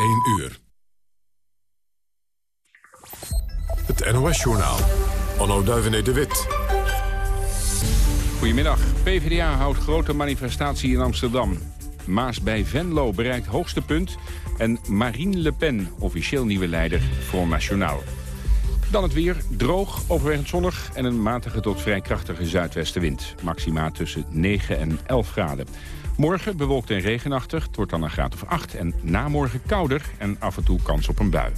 1 uur. Het NOS-journaal. Onno Duivenet de Wit. Goedemiddag. PvdA houdt grote manifestatie in Amsterdam. Maas bij Venlo bereikt hoogste punt. En Marine Le Pen, officieel nieuwe leider, Front Nationaal. Dan het weer. Droog, overwegend zonnig en een matige tot vrij krachtige zuidwestenwind. Maxima tussen 9 en 11 graden. Morgen bewolkt en regenachtig, het wordt dan een graad of 8. En namorgen kouder en af en toe kans op een bui.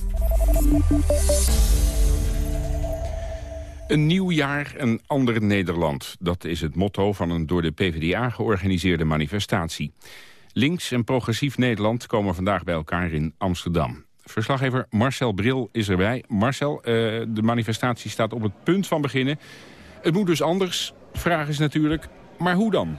Een nieuw jaar, een ander Nederland. Dat is het motto van een door de PvdA georganiseerde manifestatie. Links en progressief Nederland komen vandaag bij elkaar in Amsterdam. Verslaggever Marcel Bril is erbij. Marcel, uh, de manifestatie staat op het punt van beginnen. Het moet dus anders. De vraag is natuurlijk, maar hoe dan?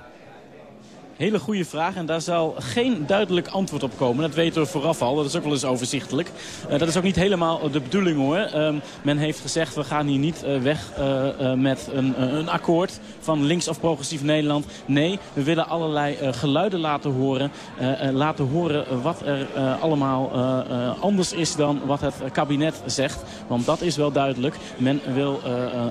Hele goede vraag en daar zal geen duidelijk antwoord op komen. Dat weten we vooraf al, dat is ook wel eens overzichtelijk. Uh, dat is ook niet helemaal de bedoeling hoor. Uh, men heeft gezegd we gaan hier niet uh, weg uh, met een, een, akkoord van links of progressief Nederland. Nee, we willen allerlei geluiden laten horen. laten horen wat er allemaal anders is dan wat het kabinet zegt. Want dat is wel duidelijk. Men wil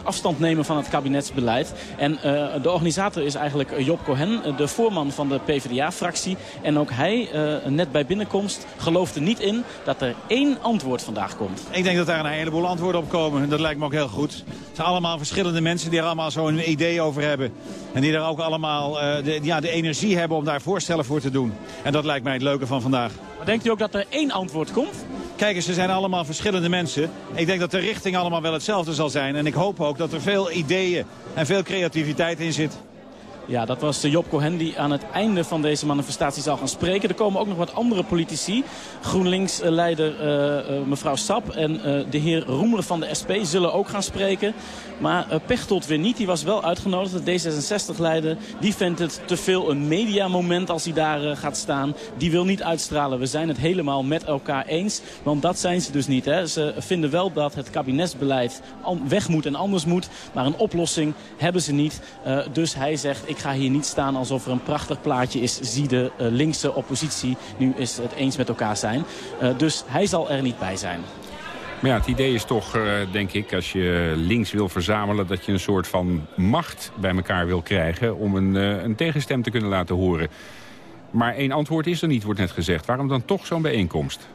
afstand nemen van het kabinetsbeleid. En de organisator is eigenlijk Job Cohen, de voorman van de PvdA-fractie. En ook hij, uh, net bij binnenkomst, geloofde niet in dat er één antwoord vandaag komt. Ik denk dat daar een heleboel antwoorden op komen. Dat lijkt me ook heel goed. Het zijn allemaal verschillende mensen die er allemaal zo'n idee over hebben. En die er ook allemaal uh, de, ja, de energie hebben om daar voorstellen voor te doen. En dat lijkt mij het leuke van vandaag. Maar denkt u ook dat er één antwoord komt? Kijk eens, ze zijn allemaal verschillende mensen. Ik denk dat de richting allemaal wel hetzelfde zal zijn. En ik hoop ook dat er veel ideeën en veel creativiteit in zit. Ja, dat was Job Cohen die aan het einde van deze manifestatie zal gaan spreken. Er komen ook nog wat andere politici. GroenLinks-leider uh, uh, mevrouw Sap en uh, de heer Roemer van de SP zullen ook gaan spreken. Maar Pechtold weer niet. Die was wel uitgenodigd. De D66-leider die vindt het te veel een mediamoment als hij daar gaat staan. Die wil niet uitstralen. We zijn het helemaal met elkaar eens. Want dat zijn ze dus niet. Hè. Ze vinden wel dat het kabinetsbeleid weg moet en anders moet. Maar een oplossing hebben ze niet. dus hij zegt ik ga hier niet staan alsof er een prachtig plaatje is. Zie de uh, linkse oppositie nu is het eens met elkaar zijn. Uh, dus hij zal er niet bij zijn. Maar ja, het idee is toch, uh, denk ik, als je links wil verzamelen... dat je een soort van macht bij elkaar wil krijgen... om een, een tegenstem te kunnen laten horen. Maar één antwoord is er niet, wordt net gezegd. Waarom dan toch zo'n bijeenkomst?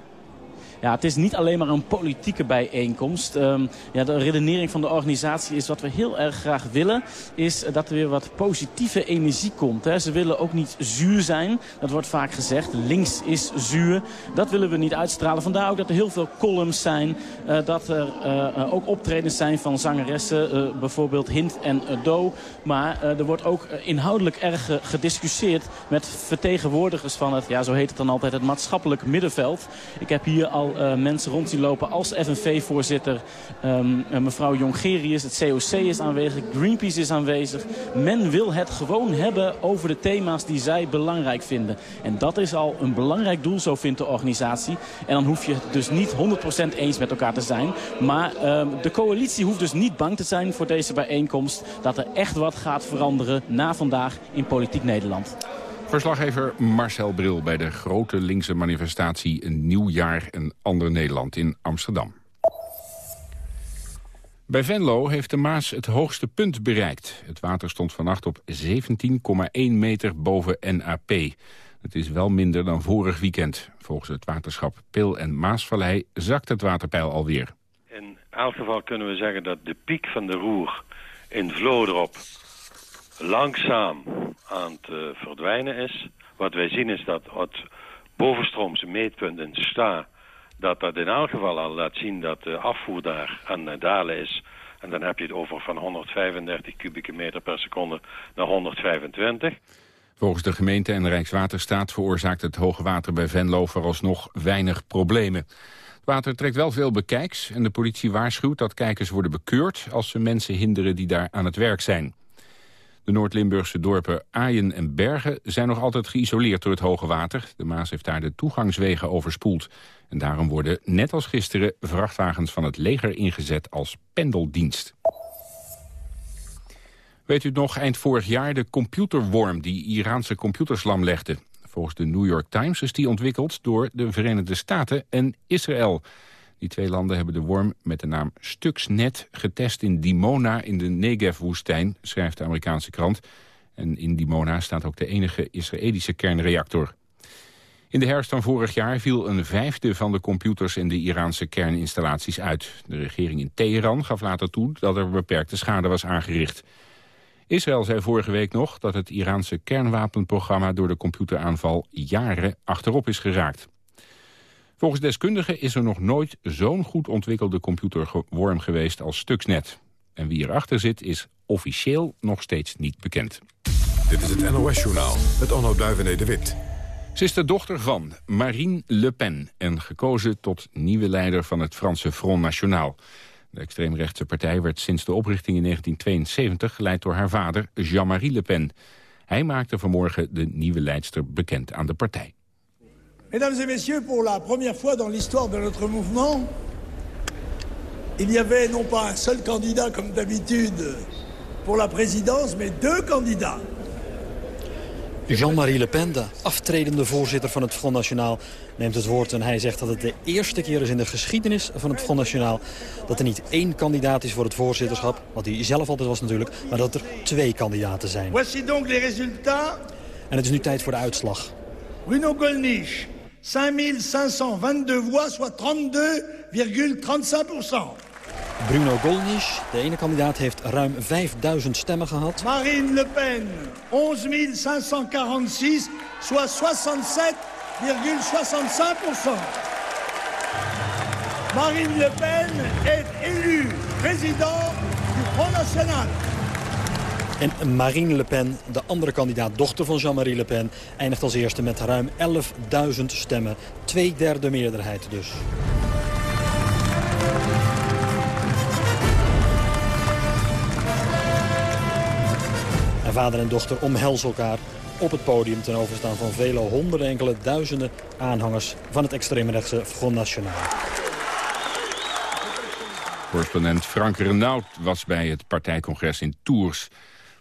Ja, het is niet alleen maar een politieke bijeenkomst. Um, ja, de redenering van de organisatie is wat we heel erg graag willen... is dat er weer wat positieve energie komt. Hè. Ze willen ook niet zuur zijn. Dat wordt vaak gezegd. Links is zuur. Dat willen we niet uitstralen. Vandaar ook dat er heel veel columns zijn. Uh, dat er uh, ook optredens zijn van zangeressen. Bijvoorbeeld Hint en Do. Maar er wordt ook inhoudelijk erg gediscussieerd... met vertegenwoordigers van het, ja, zo heet het dan altijd, het maatschappelijk middenveld. Ik heb hier al uh, mensen rond zien lopen als FNV-voorzitter. Um, uh, mevrouw Jongerius, het COC is aanwezig, Greenpeace is aanwezig. Men wil het gewoon hebben over de thema's die zij belangrijk vinden. En dat is al een belangrijk doel, zo vindt de organisatie. En dan hoef je het dus niet 100% eens met elkaar te zijn. Maar um, de coalitie hoeft dus niet bang te zijn voor deze bijeenkomst... dat er echt wat gaat veranderen na vandaag in politiek Nederland. Verslaggever Marcel Bril bij de grote linkse manifestatie Een Nieuw Jaar een Ander Nederland in Amsterdam. Bij Venlo heeft de Maas het hoogste punt bereikt. Het water stond vannacht op 17,1 meter boven NAP. Het is wel minder dan vorig weekend. Volgens het waterschap Pil en Maasvallei zakt het waterpeil alweer. In elk geval kunnen we zeggen dat de piek van de Roer in Vlodrop langzaam aan het uh, verdwijnen is. Wat wij zien is dat het bovenstroomse meetpunt in Sta... dat dat in elk geval al laat zien dat de afvoer daar aan het dalen is. En dan heb je het over van 135 kubieke meter per seconde naar 125. Volgens de gemeente en Rijkswaterstaat veroorzaakt het hoge water bij Venlo vooralsnog weinig problemen. Het water trekt wel veel bekijks en de politie waarschuwt dat kijkers worden bekeurd als ze mensen hinderen die daar aan het werk zijn. De Noord-Limburgse dorpen Aaien en Bergen zijn nog altijd geïsoleerd door het hoge water. De Maas heeft daar de toegangswegen overspoeld. En daarom worden, net als gisteren, vrachtwagens van het leger ingezet als pendeldienst. Weet u nog, eind vorig jaar de computerworm die Iraanse computers lamlegde. Volgens de New York Times is die ontwikkeld door de Verenigde Staten en Israël. Die twee landen hebben de worm met de naam Stuxnet getest in Dimona in de Negev-woestijn, schrijft de Amerikaanse krant. En in Dimona staat ook de enige Israëlische kernreactor. In de herfst van vorig jaar viel een vijfde van de computers in de Iraanse kerninstallaties uit. De regering in Teheran gaf later toe dat er beperkte schade was aangericht. Israël zei vorige week nog dat het Iraanse kernwapenprogramma door de computeraanval jaren achterop is geraakt. Volgens deskundigen is er nog nooit zo'n goed ontwikkelde computerworm geweest als Stuxnet. En wie erachter zit is officieel nog steeds niet bekend. Dit is het NOS-journaal met Onno Duivené de Wit. Ze is de dochter van Marine Le Pen en gekozen tot nieuwe leider van het Franse Front National. De extreemrechtse partij werd sinds de oprichting in 1972 geleid door haar vader Jean-Marie Le Pen. Hij maakte vanmorgen de nieuwe leidster bekend aan de partij. Mesdames et messieurs, pour la première fois dans l'histoire de notre mouvement, il y avait non pas un seul candidat comme d'habitude pour la présidence, mais deux candidats. Jean-Marie Le Pen, de aftredende voorzitter van het Front National, neemt het woord. En hij zegt dat het de eerste keer is in de geschiedenis van het Front National... dat er niet één kandidaat is voor het voorzitterschap, wat hij zelf altijd was natuurlijk... maar dat er twee kandidaten zijn. Voici donc les résultats. En het is nu tijd voor de uitslag. Bruno Gollnisch, 5522 voix, soit 32,35% Bruno Gollnisch, de ene kandidaat, heeft ruim 5000 stemmen gehad. Marine Le Pen, 11 soit 67,65% Marine Le Pen est élue président du Front National. En Marine Le Pen, de andere kandidaat, dochter van Jean-Marie Le Pen... eindigt als eerste met ruim 11.000 stemmen. Twee derde meerderheid dus. En vader en dochter omhelzen elkaar op het podium... ten overstaan van vele honderden, enkele duizenden aanhangers... van het extreemrechtse Front National. Correspondent Frank Renaud was bij het partijcongres in Tours.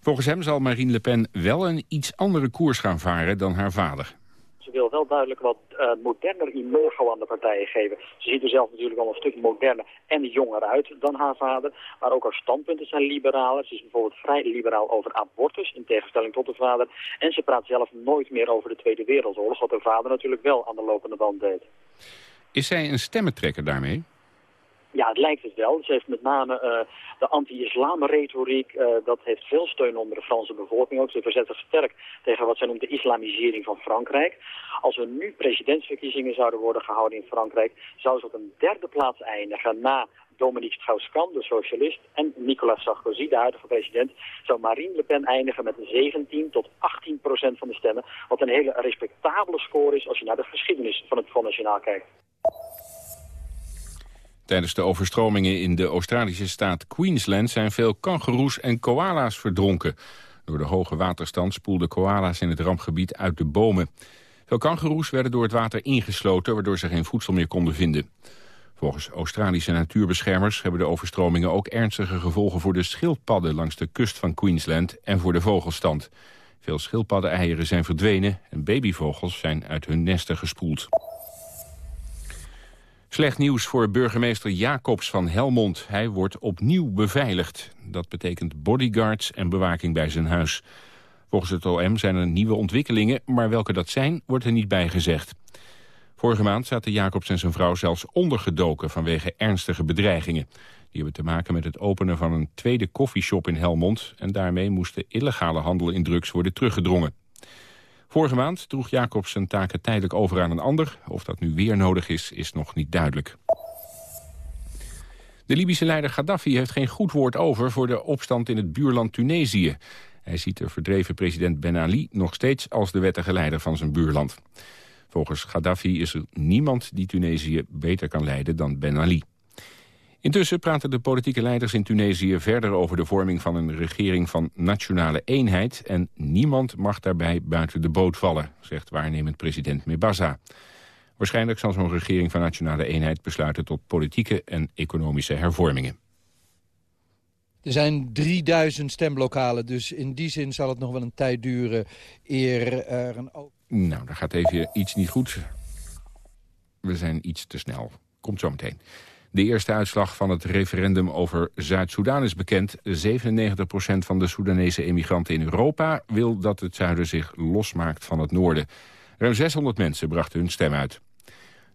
Volgens hem zal Marine Le Pen wel een iets andere koers gaan varen dan haar vader. Ze wil wel duidelijk wat uh, moderner imago aan de partijen geven. Ze ziet er zelf natuurlijk al een stuk moderner en jonger uit dan haar vader. Maar ook haar standpunten zijn liberaler. Ze is bijvoorbeeld vrij liberaal over abortus, in tegenstelling tot haar vader. En ze praat zelf nooit meer over de Tweede Wereldoorlog, wat haar vader natuurlijk wel aan de lopende band deed. Is zij een stemmentrekker daarmee? Ja, het lijkt het wel. Ze heeft met name uh, de anti-islam-retoriek, uh, dat heeft veel steun onder de Franse bevolking ook. Ze verzet zich sterk tegen wat zij noemt de islamisering van Frankrijk. Als er nu presidentsverkiezingen zouden worden gehouden in Frankrijk, zou ze op een derde plaats eindigen na Dominique Strauss-Kahn, de socialist, en Nicolas Sarkozy, de huidige president, zou Marine Le Pen eindigen met 17 tot 18 procent van de stemmen. Wat een hele respectabele score is als je naar de geschiedenis van het Front National kijkt. Tijdens de overstromingen in de Australische staat Queensland zijn veel kangoeroes en koala's verdronken. Door de hoge waterstand spoelden koala's in het rampgebied uit de bomen. Veel kangoeroes werden door het water ingesloten, waardoor ze geen voedsel meer konden vinden. Volgens Australische natuurbeschermers hebben de overstromingen ook ernstige gevolgen voor de schildpadden langs de kust van Queensland en voor de vogelstand. Veel schildpaddeneieren zijn verdwenen en babyvogels zijn uit hun nesten gespoeld. Slecht nieuws voor burgemeester Jacobs van Helmond. Hij wordt opnieuw beveiligd. Dat betekent bodyguards en bewaking bij zijn huis. Volgens het OM zijn er nieuwe ontwikkelingen, maar welke dat zijn, wordt er niet bij gezegd. Vorige maand zaten Jacobs en zijn vrouw zelfs ondergedoken vanwege ernstige bedreigingen. Die hebben te maken met het openen van een tweede koffieshop in Helmond... en daarmee moest de illegale handel in drugs worden teruggedrongen. Vorige maand droeg Jacobs zijn taken tijdelijk over aan een ander. Of dat nu weer nodig is, is nog niet duidelijk. De Libische leider Gaddafi heeft geen goed woord over voor de opstand in het buurland Tunesië. Hij ziet de verdreven president Ben Ali nog steeds als de wettige leider van zijn buurland. Volgens Gaddafi is er niemand die Tunesië beter kan leiden dan Ben Ali. Intussen praten de politieke leiders in Tunesië verder over de vorming van een regering van nationale eenheid en niemand mag daarbij buiten de boot vallen, zegt waarnemend president Mebaza. Waarschijnlijk zal zo'n regering van nationale eenheid besluiten tot politieke en economische hervormingen. Er zijn 3000 stemlokalen, dus in die zin zal het nog wel een tijd duren eer er een... Nou, daar gaat even iets niet goed. We zijn iets te snel. Komt zo meteen. De eerste uitslag van het referendum over Zuid-Soedan is bekend. 97% van de Soedanese emigranten in Europa wil dat het zuiden zich losmaakt van het noorden. Ruim 600 mensen brachten hun stem uit.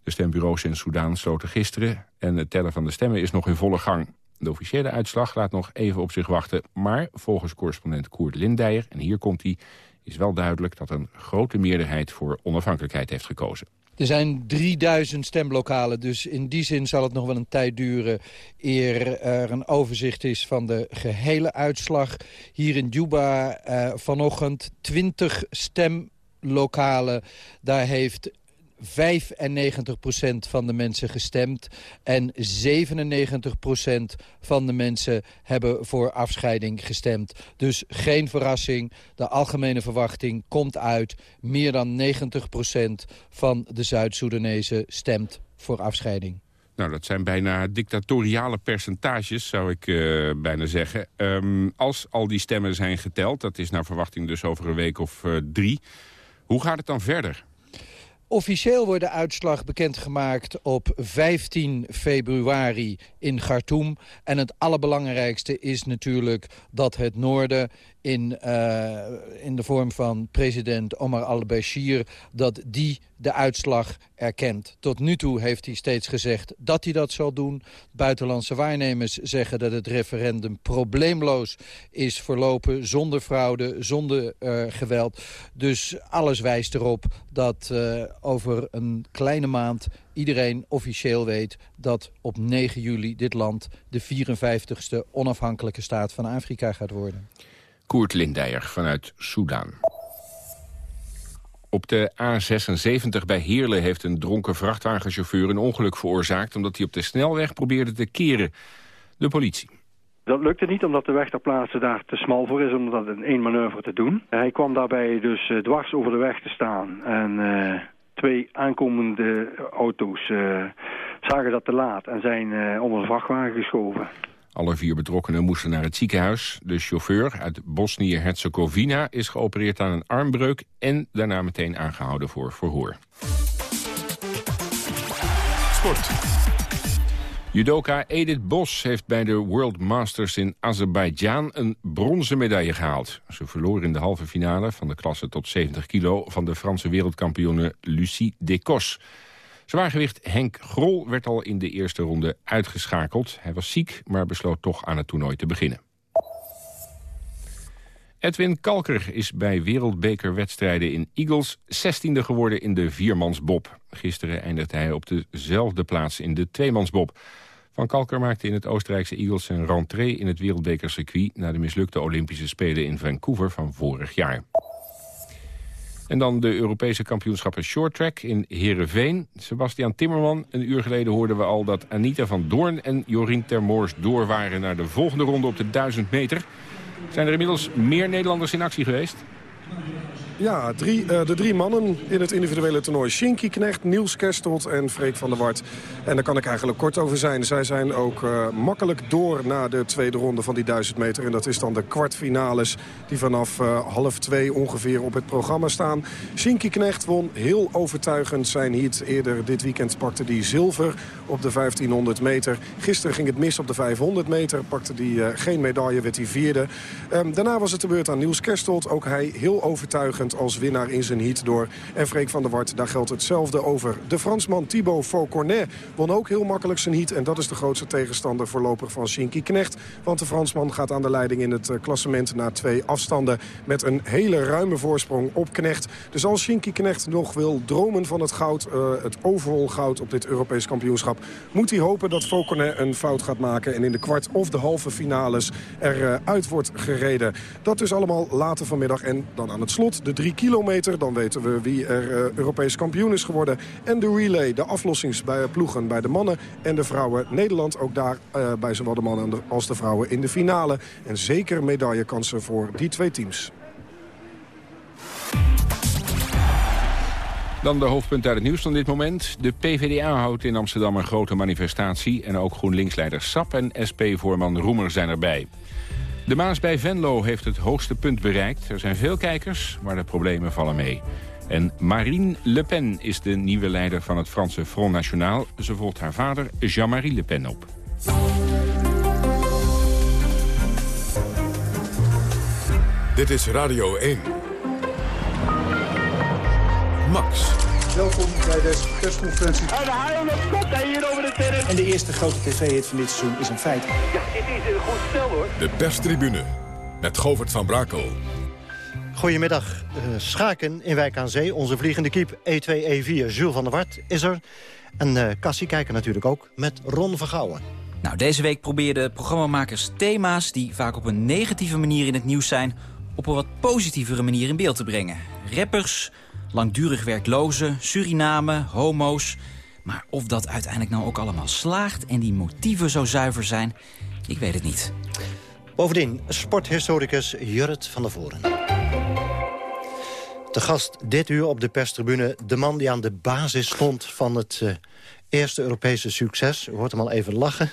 De stembureaus in Soedan sloten gisteren en het tellen van de stemmen is nog in volle gang. De officiële uitslag laat nog even op zich wachten, maar volgens correspondent Koert Lindijer, en hier komt hij, is wel duidelijk dat een grote meerderheid voor onafhankelijkheid heeft gekozen. Er zijn 3000 stemlokalen, dus in die zin zal het nog wel een tijd duren... eer er een overzicht is van de gehele uitslag. Hier in Juba uh, vanochtend 20 stemlokalen. Daar heeft 95% van de mensen gestemd. En 97% van de mensen hebben voor afscheiding gestemd. Dus geen verrassing. De algemene verwachting komt uit. Meer dan 90% van de Zuid-Soedanezen stemt voor afscheiding. Nou, dat zijn bijna dictatoriale percentages, zou ik uh, bijna zeggen. Um, als al die stemmen zijn geteld, dat is naar verwachting dus over een week of uh, drie... hoe gaat het dan verder? Officieel wordt de uitslag bekendgemaakt op 15 februari in Khartoum. En het allerbelangrijkste is natuurlijk dat het noorden in, uh, in de vorm van president Omar al-Bashir... dat die de uitslag erkent. Tot nu toe heeft hij steeds gezegd dat hij dat zal doen. Buitenlandse waarnemers zeggen dat het referendum probleemloos is verlopen... zonder fraude, zonder uh, geweld. Dus alles wijst erop dat uh, over een kleine maand iedereen officieel weet dat op 9 juli dit land de 54ste onafhankelijke staat van Afrika gaat worden. Koert Lindijer vanuit Soudaan. Op de A76 bij Heerlen heeft een dronken vrachtwagenchauffeur een ongeluk veroorzaakt... omdat hij op de snelweg probeerde te keren. De politie. Dat lukte niet omdat de weg ter plaatse daar te smal voor is om dat in één manoeuvre te doen. Hij kwam daarbij dus uh, dwars over de weg te staan. En uh, twee aankomende auto's uh, zagen dat te laat en zijn onder de vrachtwagen geschoven. Alle vier betrokkenen moesten naar het ziekenhuis. De chauffeur uit Bosnië-Herzegovina is geopereerd aan een armbreuk... en daarna meteen aangehouden voor verhoor. Sport. Judoka Edith Bos heeft bij de World Masters in Azerbeidzjan een bronzen medaille gehaald. Ze verloor in de halve finale van de klasse tot 70 kilo van de Franse wereldkampioene Lucie Decos. Zwaargewicht Henk Grol werd al in de eerste ronde uitgeschakeld. Hij was ziek, maar besloot toch aan het toernooi te beginnen. Edwin Kalker is bij wereldbekerwedstrijden in Eagles 16e geworden in de viermansbob. Gisteren eindigde hij op dezelfde plaats in de tweemansbob. Van Kalker maakte in het Oostenrijkse Eagles zijn rentree in het wereldbekercircuit... na de mislukte Olympische Spelen in Vancouver van vorig jaar. En dan de Europese kampioenschappen shorttrack in Heerenveen. Sebastian Timmerman, een uur geleden hoorden we al dat Anita van Doorn en Jorien Termoors door waren naar de volgende ronde op de 1000 meter. Zijn er inmiddels meer Nederlanders in actie geweest? Ja, drie, uh, de drie mannen in het individuele toernooi. Shinky Knecht, Niels Kerstelt en Freek van der Wart. En daar kan ik eigenlijk kort over zijn. Zij zijn ook uh, makkelijk door naar de tweede ronde van die 1000 meter. En dat is dan de kwartfinales die vanaf uh, half twee ongeveer op het programma staan. Shinky Knecht won heel overtuigend zijn heat. Eerder dit weekend pakte hij zilver op de 1500 meter. Gisteren ging het mis op de 500 meter. Pakte hij geen medaille, werd hij vierde. Um, daarna was het de beurt aan Niels Kerstelt. Ook hij heel overtuigend als winnaar in zijn heat door. En Freek van der Wart, daar geldt hetzelfde over. De Fransman Thibaut Faucornet won ook heel makkelijk zijn heat. En dat is de grootste tegenstander voorlopig van Shinky Knecht. Want de Fransman gaat aan de leiding in het eh, klassement na twee afstanden. Met een hele ruime voorsprong op Knecht. Dus als Shinky Knecht nog wil dromen van het goud, uh, het overall goud op dit Europees kampioenschap... moet hij hopen dat Faucornet een fout gaat maken. En in de kwart of de halve finales eruit uh, wordt gereden. Dat dus allemaal later vanmiddag. En dan aan het slot de drie kilometer. Dan weten we wie er uh, Europees kampioen is geworden. En de relay, de aflossingsploegen bij de mannen en de vrouwen. Nederland ook daar uh, bij zowel de mannen als de vrouwen in de finale. En zeker medaillekansen voor die twee teams. Dan de hoofdpunt uit het nieuws van dit moment. De PvdA houdt in Amsterdam een grote manifestatie... en ook GroenLinks-leider Sap en SP-voorman Roemer zijn erbij. De Maas bij Venlo heeft het hoogste punt bereikt. Er zijn veel kijkers, maar de problemen vallen mee. En Marine Le Pen is de nieuwe leider van het Franse Front National. Ze volgt haar vader Jean-Marie Le Pen op. Dit is Radio 1. Max. Welkom bij deze persconferentie. En de haal hij hier over de terrein. En de eerste grote tv-hit van dit seizoen is een feit. Ja, dit is een goed stel hoor. De perstribune met Govert van Brakel. Goedemiddag. Uh, schaken in Wijk aan Zee. Onze vliegende kiep E2, E4, Jules van der Wart is er. En uh, Cassie kijken natuurlijk ook met Ron Vergouwen. Nou, deze week probeerden programmamakers thema's... die vaak op een negatieve manier in het nieuws zijn... op een wat positievere manier in beeld te brengen. Rappers, langdurig werklozen, Suriname, homo's... Maar of dat uiteindelijk nou ook allemaal slaagt en die motieven zo zuiver zijn, ik weet het niet. Bovendien, sporthistoricus Jurrit van der Voren. De gast dit uur op de perstribune, de man die aan de basis stond van het uh, eerste Europese succes. U hoort hem al even lachen.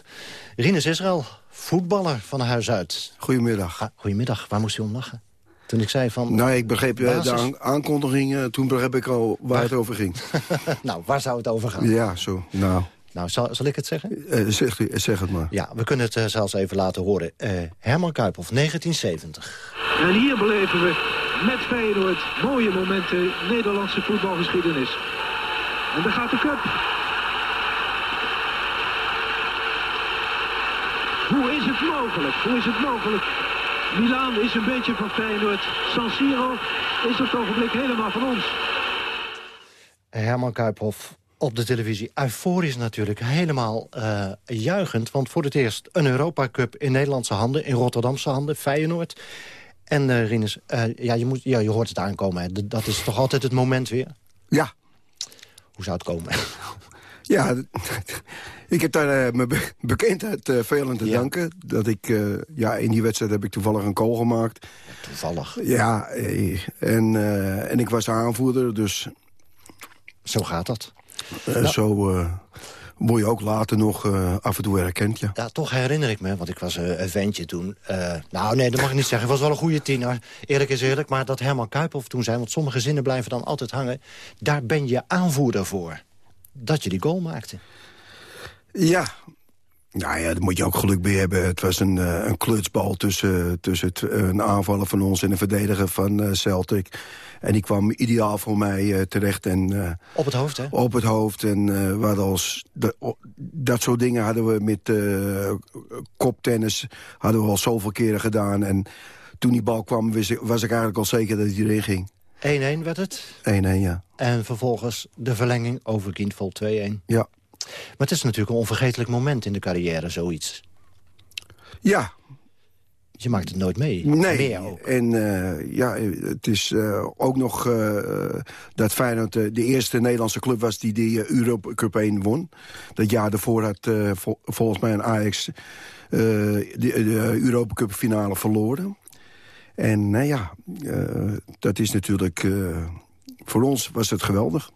Rinus Israël, voetballer van huis uit. Goedemiddag. Ah, goedemiddag, waar moest u om lachen? Toen ik zei van... Nou, ik begreep uh, de aan aankondiging, toen begreep ik al waar, waar? het over ging. nou, waar zou het over gaan? Ja, zo, nou... Nou, zal, zal ik het zeggen? Uh, zeg, zeg, het maar. Ja, we kunnen het uh, zelfs even laten horen. Uh, Herman Kuiphoff, 1970. En hier beleven we met Feyenoord mooie momenten Nederlandse voetbalgeschiedenis. En daar gaat de cup. Hoe is het mogelijk? Hoe is het mogelijk? Milaan is een beetje van Feyenoord. San Siro is op het ogenblik helemaal van ons. Herman Kuiphoff op de televisie. Euforisch natuurlijk, helemaal uh, juichend. Want voor het eerst een Europa Cup in Nederlandse handen, in Rotterdamse handen, Feyenoord. En uh, Rinus, uh, ja, je moet, ja, je hoort het aankomen. Hè. Dat is toch altijd het moment weer? Ja. Hoe zou het komen? Ja, ik heb daar mijn be bekendheid veel aan te ja. danken. Dat ik, ja, in die wedstrijd heb ik toevallig een goal gemaakt. Toevallig? Ja, en, en ik was aanvoerder, dus... Zo gaat dat. Uh, nou, zo uh, word je ook later nog uh, af en toe herkend, ja. Ja, toch herinner ik me, want ik was een ventje toen. nou, nee, dat mag ik niet zeggen. Ik was wel een goede tiener. Eerlijk is eerlijk, maar dat Herman Kuiphoff toen zei... want sommige zinnen blijven dan altijd hangen... daar ben je aanvoerder voor. Dat je die goal maakte. Ja, nou ja, daar moet je ook geluk bij hebben. Het was een, uh, een klutsbal tussen, tussen het, een aanvaller van ons en een verdediger van uh, Celtic. En die kwam ideaal voor mij uh, terecht. En, op het hoofd, hè? Op het hoofd. En we hadden als, de, dat soort dingen hadden we met koptennis hadden we al zoveel keren gedaan. En toen die bal kwam, was ik, was ik eigenlijk al zeker dat hij erin ging. 1-1 werd het? 1-1, ja. En vervolgens de verlenging over Kindvol 2-1. Ja. Maar het is natuurlijk een onvergetelijk moment in de carrière, zoiets. Ja. Je maakt het nooit mee. Nee. Meer ook. En uh, ja, het is uh, ook nog uh, dat Feyenoord de eerste Nederlandse club was die de Europa Cup 1 won. Dat jaar daarvoor had vol, volgens mij een Ajax de, de Europa Cup finale verloren. En nou ja, dat is natuurlijk... voor ons was het geweldig.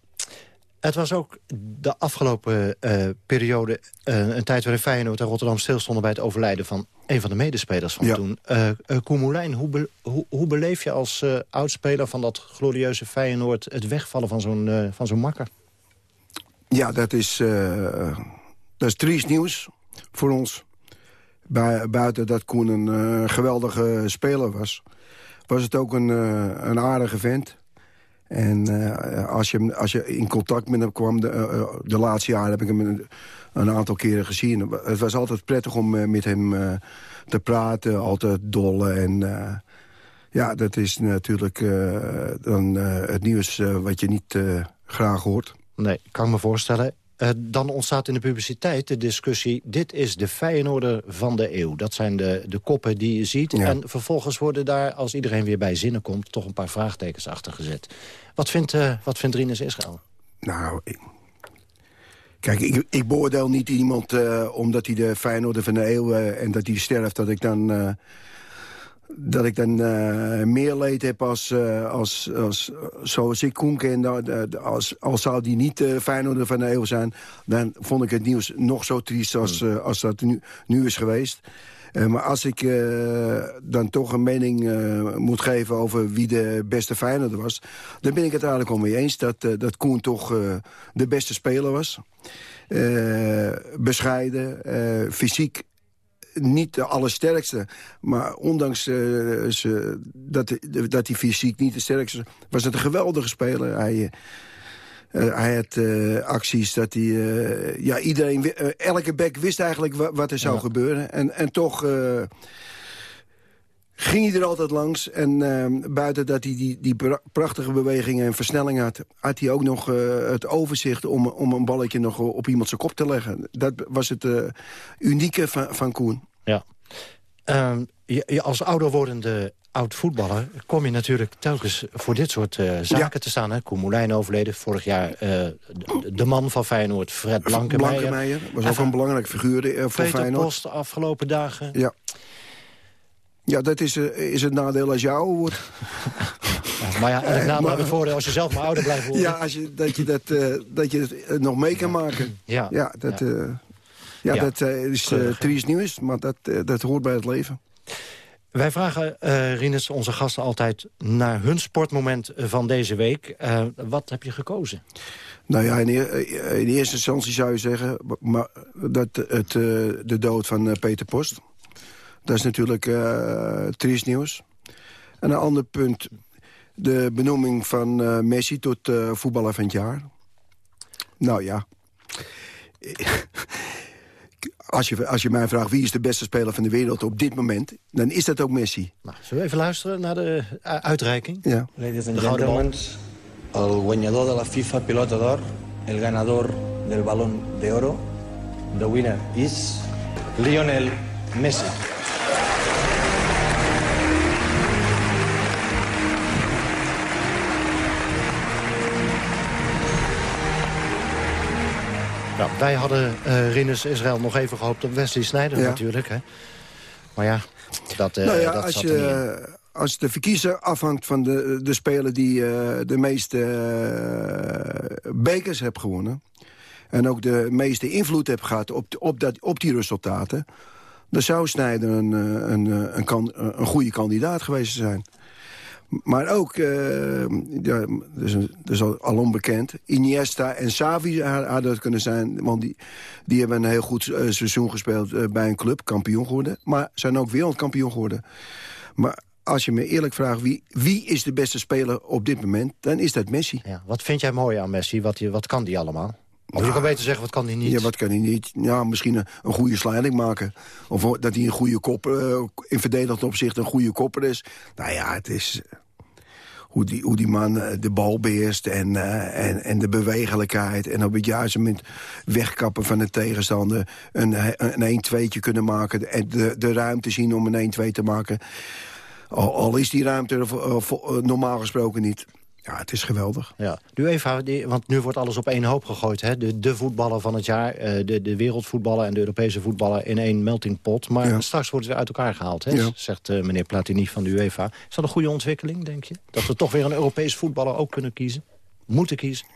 Het was ook de afgelopen uh, periode uh, een tijd waarin Feyenoord en Rotterdam stilstonden... bij het overlijden van een van de medespelers van ja. toen. Uh, Koen Moulijn, hoe, be hoe, hoe, beleef je als oudspeler van dat glorieuze Feyenoord... het wegvallen van zo'n van zo'n makker? Ja, dat is, dat is triest nieuws voor ons. Buiten dat Koen een geweldige speler was... was het ook een, een aardige vent... En uh, als, je, als je in contact met hem kwam, de, de laatste jaren heb ik hem een, aantal keren gezien. Het was altijd prettig om met hem te praten, altijd dolle. En ja, dat is natuurlijk dan het nieuws wat je niet graag hoort. Nee, kan me voorstellen. Uh, dan ontstaat in de publiciteit de discussie... dit is de Feyenoorder van de eeuw. Dat zijn de, de koppen die je ziet. Ja. En vervolgens worden daar, als iedereen weer bij zinnen komt... toch een paar vraagtekens achter gezet. Wat vindt, uh, wat vindt Rinus Israël? Nou, ik... kijk, ik, ik beoordeel niet iemand uh, omdat hij de Feyenoorder van de eeuw... en dat hij sterft, dat ik dan dat ik dan uh, meer leed heb als, uh, als, als, zoals ik Koen ken. Als, als zou die niet uh, Feyenoorder van de eeuw zijn... dan vond ik het nieuws nog zo triest als, als dat nu, nu is geweest. Eh, maar als ik eh, dan toch een mening eh, moet geven over wie de beste Feyenoorder was... dan ben ik het eigenlijk wel mee eens dat, eh, dat Koen toch eh, de beste speler was. Eh, bescheiden, eh, fysiek niet de allersterkste. Maar ondanks eh, ze, dat, dat hij fysiek niet de sterkste was... was het een geweldige speler. Hij... eh, hij had eh, acties dat hij... eh, ja, iedereen... eh, elke bek wist eigenlijk wa- wat er zou gebeuren. En, en toch... ging hij er altijd langs. En eh, buiten dat hij die, die pra- prachtige bewegingen en versnelling had... had hij ook nog eh, het overzicht om, om een balletje nog op iemand zijn kop te leggen. Dat was het eh, unieke van, van Koen. Ja. Ehm, je, je als ouder wordende oud-voetballer... kom je natuurlijk telkens voor dit soort eh, zaken te staan. Hè? Koen Moulijn overleden, vorig jaar de, de man van Feyenoord, Fred Blankenmeijer. Blankenmeijer was ook een belangrijke figuur voor Peter Feyenoord. Post de afgelopen dagen. Ja. Ja, dat is, eh, is het nadeel als je ouder wordt. Ja, maar ja, Eh, nadeel maar- heeft het voordeel als je zelf maar ouder blijft worden. Ja, als je, dat je dat, eh, dat je het nog mee kan maken. Ja. ja dat, Ja. ja, dat is triest nieuws, maar dat, dat hoort bij het leven. Wij vragen, eh Rinus, onze gasten altijd naar hun sportmoment van deze week. Wat heb je gekozen? Nou ja, in, eh, in eerste instantie zou je zeggen... Maar dat het, de dood van Peter Post. Dat is natuurlijk eh triest nieuws. En een ander punt... de benoeming van eh, Messi tot eh, voetballer van het jaar. Nou ja... Als je, als je mij vraagt wie is de beste speler van de wereld op dit moment... dan is dat ook Messi. Nou, zullen we even luisteren naar de uh, uitreiking? Ja. Ladies and De gouden bal. gentlemen, el guanyador de la FIFA Pilota d'Or, el ganador del Balón de Oro, the winner is Lionel Messi. Nou, wij hadden uh, Rinus Israël nog even gehoopt op Wesley Sneijder Ja. natuurlijk. Hè? Maar ja, dat, uh, nou ja, dat als, zat je, als de verkiezer afhangt van de, de speler die eh, de meeste bekers heeft gewonnen... en ook de meeste invloed heeft gehad op, op, dat, op die resultaten... dan zou Snijder een, een, een, een, kan, een goede kandidaat geweest zijn. Maar ook, uh, ja, dus, dus al, al onbekend, Iniesta en Xavi hadden het kunnen zijn. Want die, die hebben een heel goed uh, seizoen gespeeld uh, bij een club, kampioen geworden. Maar zijn ook wereldkampioen geworden. Maar als je me eerlijk vraagt, wie, wie is de beste speler op dit moment? Dan is dat Messi. Ja, wat vind jij mooi aan Messi? Wat, wat kan die allemaal? Of nou, je kan beter zeggen, wat kan hij niet? Ja, wat kan hij niet? Ja, misschien een, een goede sliding maken. Of dat hij een goede kop, uh, in verdedigend opzicht een goede kopper is. Nou ja, het is hoe die, hoe man de bal beheerst en, uh, en, en de bewegelijkheid... en op het juiste moment wegkappen van de tegenstander... een, een 1-2'tje kunnen maken en de, de ruimte zien om een 1-2 te maken. Al, al is die ruimte uh, normaal gesproken niet... Ja, het is geweldig. Ja. Nu even, want nu wordt alles op één hoop gegooid. Hè? De, de voetballer van het jaar, de, de wereldvoetballer en de Europese voetballer in één meltingpot. Maar ja. straks wordt het weer uit elkaar gehaald, hè? Ja. zegt uh, meneer Platini van de UEFA. Is dat een goede ontwikkeling, denk je? Dat we toch weer een Europees voetballer ook kunnen kiezen? Moeten kiezen?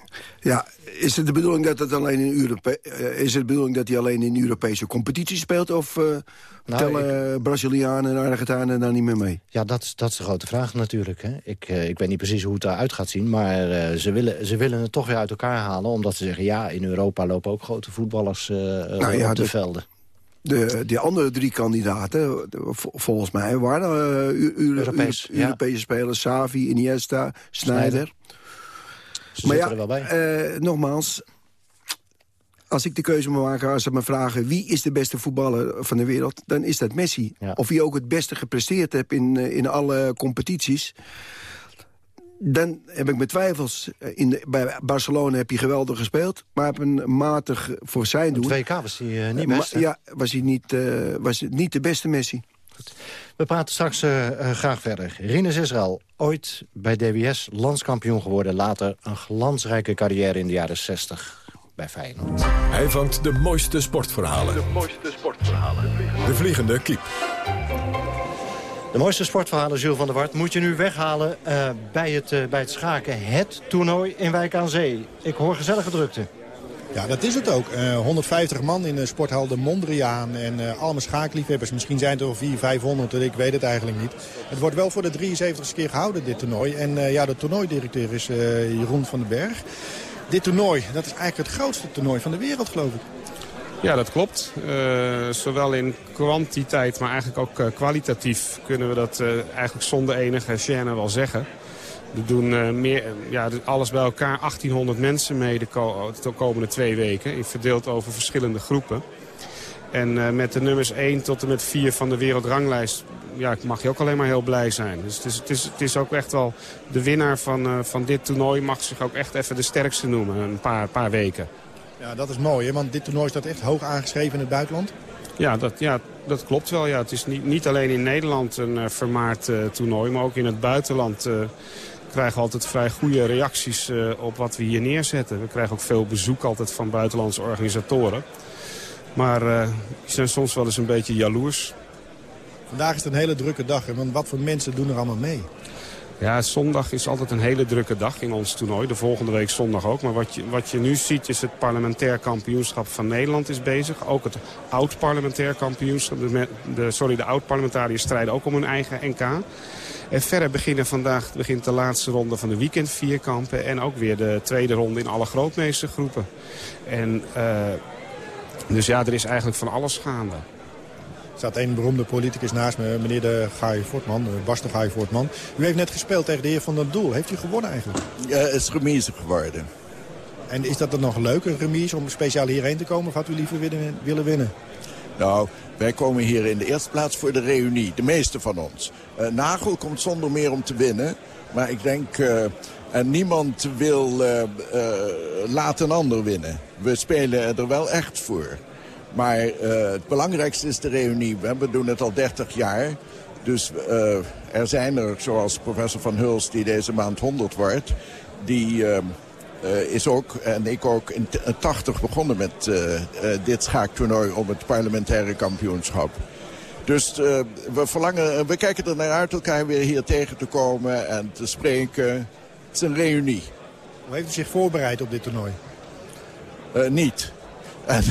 Ja, is het de bedoeling dat het alleen in Europe uh, is het de bedoeling dat hij alleen in Europese competitie speelt of uh, nou, tellen ik... Brazilianen en Argentijnen daar niet meer mee? Ja, dat is, dat is de grote vraag natuurlijk. Hè. Ik, uh, ik weet niet precies hoe het eruit gaat zien, maar uh, ze, willen, ze willen het toch weer uit elkaar halen, omdat ze zeggen ja, in Europa lopen ook grote voetballers nou, ja, op de, de velden. De, die andere drie kandidaten, volgens mij, waren uh, Europees, ja. Europese spelers. Savi, Iniesta, Sneijder. Ze maar ja, er wel bij. Uh, nogmaals, als ik de keuze moet maken, als ze me vragen... wie is de beste voetballer van de wereld, dan is dat Messi. Ja. Of wie ook het beste gepresteerd heeft in, in alle competities... dan heb ik mijn twijfels. In de, bij Barcelona heb hij geweldig gespeeld... maar heb een matig voor zijn doen... Het WK was hij uh, niet best, uh, Ja, was hij niet, uh, was niet de beste Messi. Goed. We praten straks uh, uh, graag verder. Rinus Israël, ooit bij DWS landskampioen geworden. Later een glansrijke carrière in de jaren 60 bij Feyenoord. Hij vangt de mooiste sportverhalen. De mooiste sportverhalen. De vliegende kiep. De mooiste sportverhalen, Jules van der Wart, moet je nu weghalen uh, bij, het, bij het schaken. Het toernooi in Wijk aan Zee. Ik hoor gezellige drukte. Ja, dat is het ook. Uh, 150 man in de sporthal de Mondriaan en uh, allemaal schaakliefhebbers. Misschien zijn het er 400, 500, ik weet het eigenlijk niet. Het wordt wel voor de 73ste keer gehouden, dit toernooi. En uh, ja, de toernooidirecteur is Jeroen van den Berg. Dit toernooi, dat is eigenlijk het grootste toernooi van de wereld, geloof ik. Ja, dat klopt. Zowel in kwantiteit, maar eigenlijk ook kwalitatief kunnen we dat eigenlijk zonder enige gêne wel zeggen. Er doen meer, ja, alles bij elkaar 1800 mensen mee de, ko de komende twee weken. Verdeeld over verschillende groepen. En met de nummers 1 tot en met 4 van de wereldranglijst ja, mag je ook alleen maar heel blij zijn. Dus het is, het is, het is ook echt wel de winnaar van, van dit toernooi mag zich ook echt even de sterkste noemen. Een paar, paar weken. Ja, dat is mooi, hè? want dit toernooi staat echt hoog aangeschreven in het buitenland. Ja, dat, ja, dat klopt wel. Ja. Het is niet, niet alleen in Nederland een uh, vermaard uh, toernooi, maar ook in het buitenland... Krijgen altijd vrij goede reacties op wat we hier neerzetten. We krijgen ook veel bezoek altijd van buitenlandse organisatoren. Maar die zijn soms wel eens een beetje jaloers. Vandaag is het een hele drukke dag, want wat voor mensen doen er allemaal mee? Ja, zondag is altijd een hele drukke dag in ons toernooi. De volgende week zondag ook. Maar wat je, wat je nu ziet is het parlementair kampioenschap van Nederland is bezig. Ook het oud-parlementair kampioenschap. De, de, sorry, de oud-parlementariërs strijden ook om hun eigen NK. En verder beginnen vandaag begint de laatste ronde van de weekend vierkampen. En ook weer de tweede ronde in alle grootmeestergroepen. En, uh, dus ja, er is eigenlijk van alles gaande. Er staat een beroemde politicus naast me, meneer de Gaai Voortman, Bas de Gaai Voortman. U heeft net gespeeld tegen de heer Van der Doel. Heeft u gewonnen eigenlijk? Ja, het is remise geworden. En is dat dan nog een leuke remise om speciaal hierheen te komen? Of had u liever willen winnen? Nou, wij komen hier in de eerste plaats voor de reunie. De meeste van ons. Uh, Nagel komt zonder meer om te winnen. Maar ik denk... Uh, en niemand wil uh, laat een ander winnen. We spelen er wel echt voor. Maar het belangrijkste is de reunie. We doen het al 30 jaar. Dus er zijn er, zoals professor Van Hulst, die deze maand 100 wordt... die is ook, en ik ook, in 80 begonnen met dit schaaktoernooi... om het parlementaire kampioenschap. Dus we, verlangen, we kijken er naar uit elkaar weer hier tegen te komen en te spreken. Het is een reunie. Hoe heeft u zich voorbereid op dit toernooi? niet. En,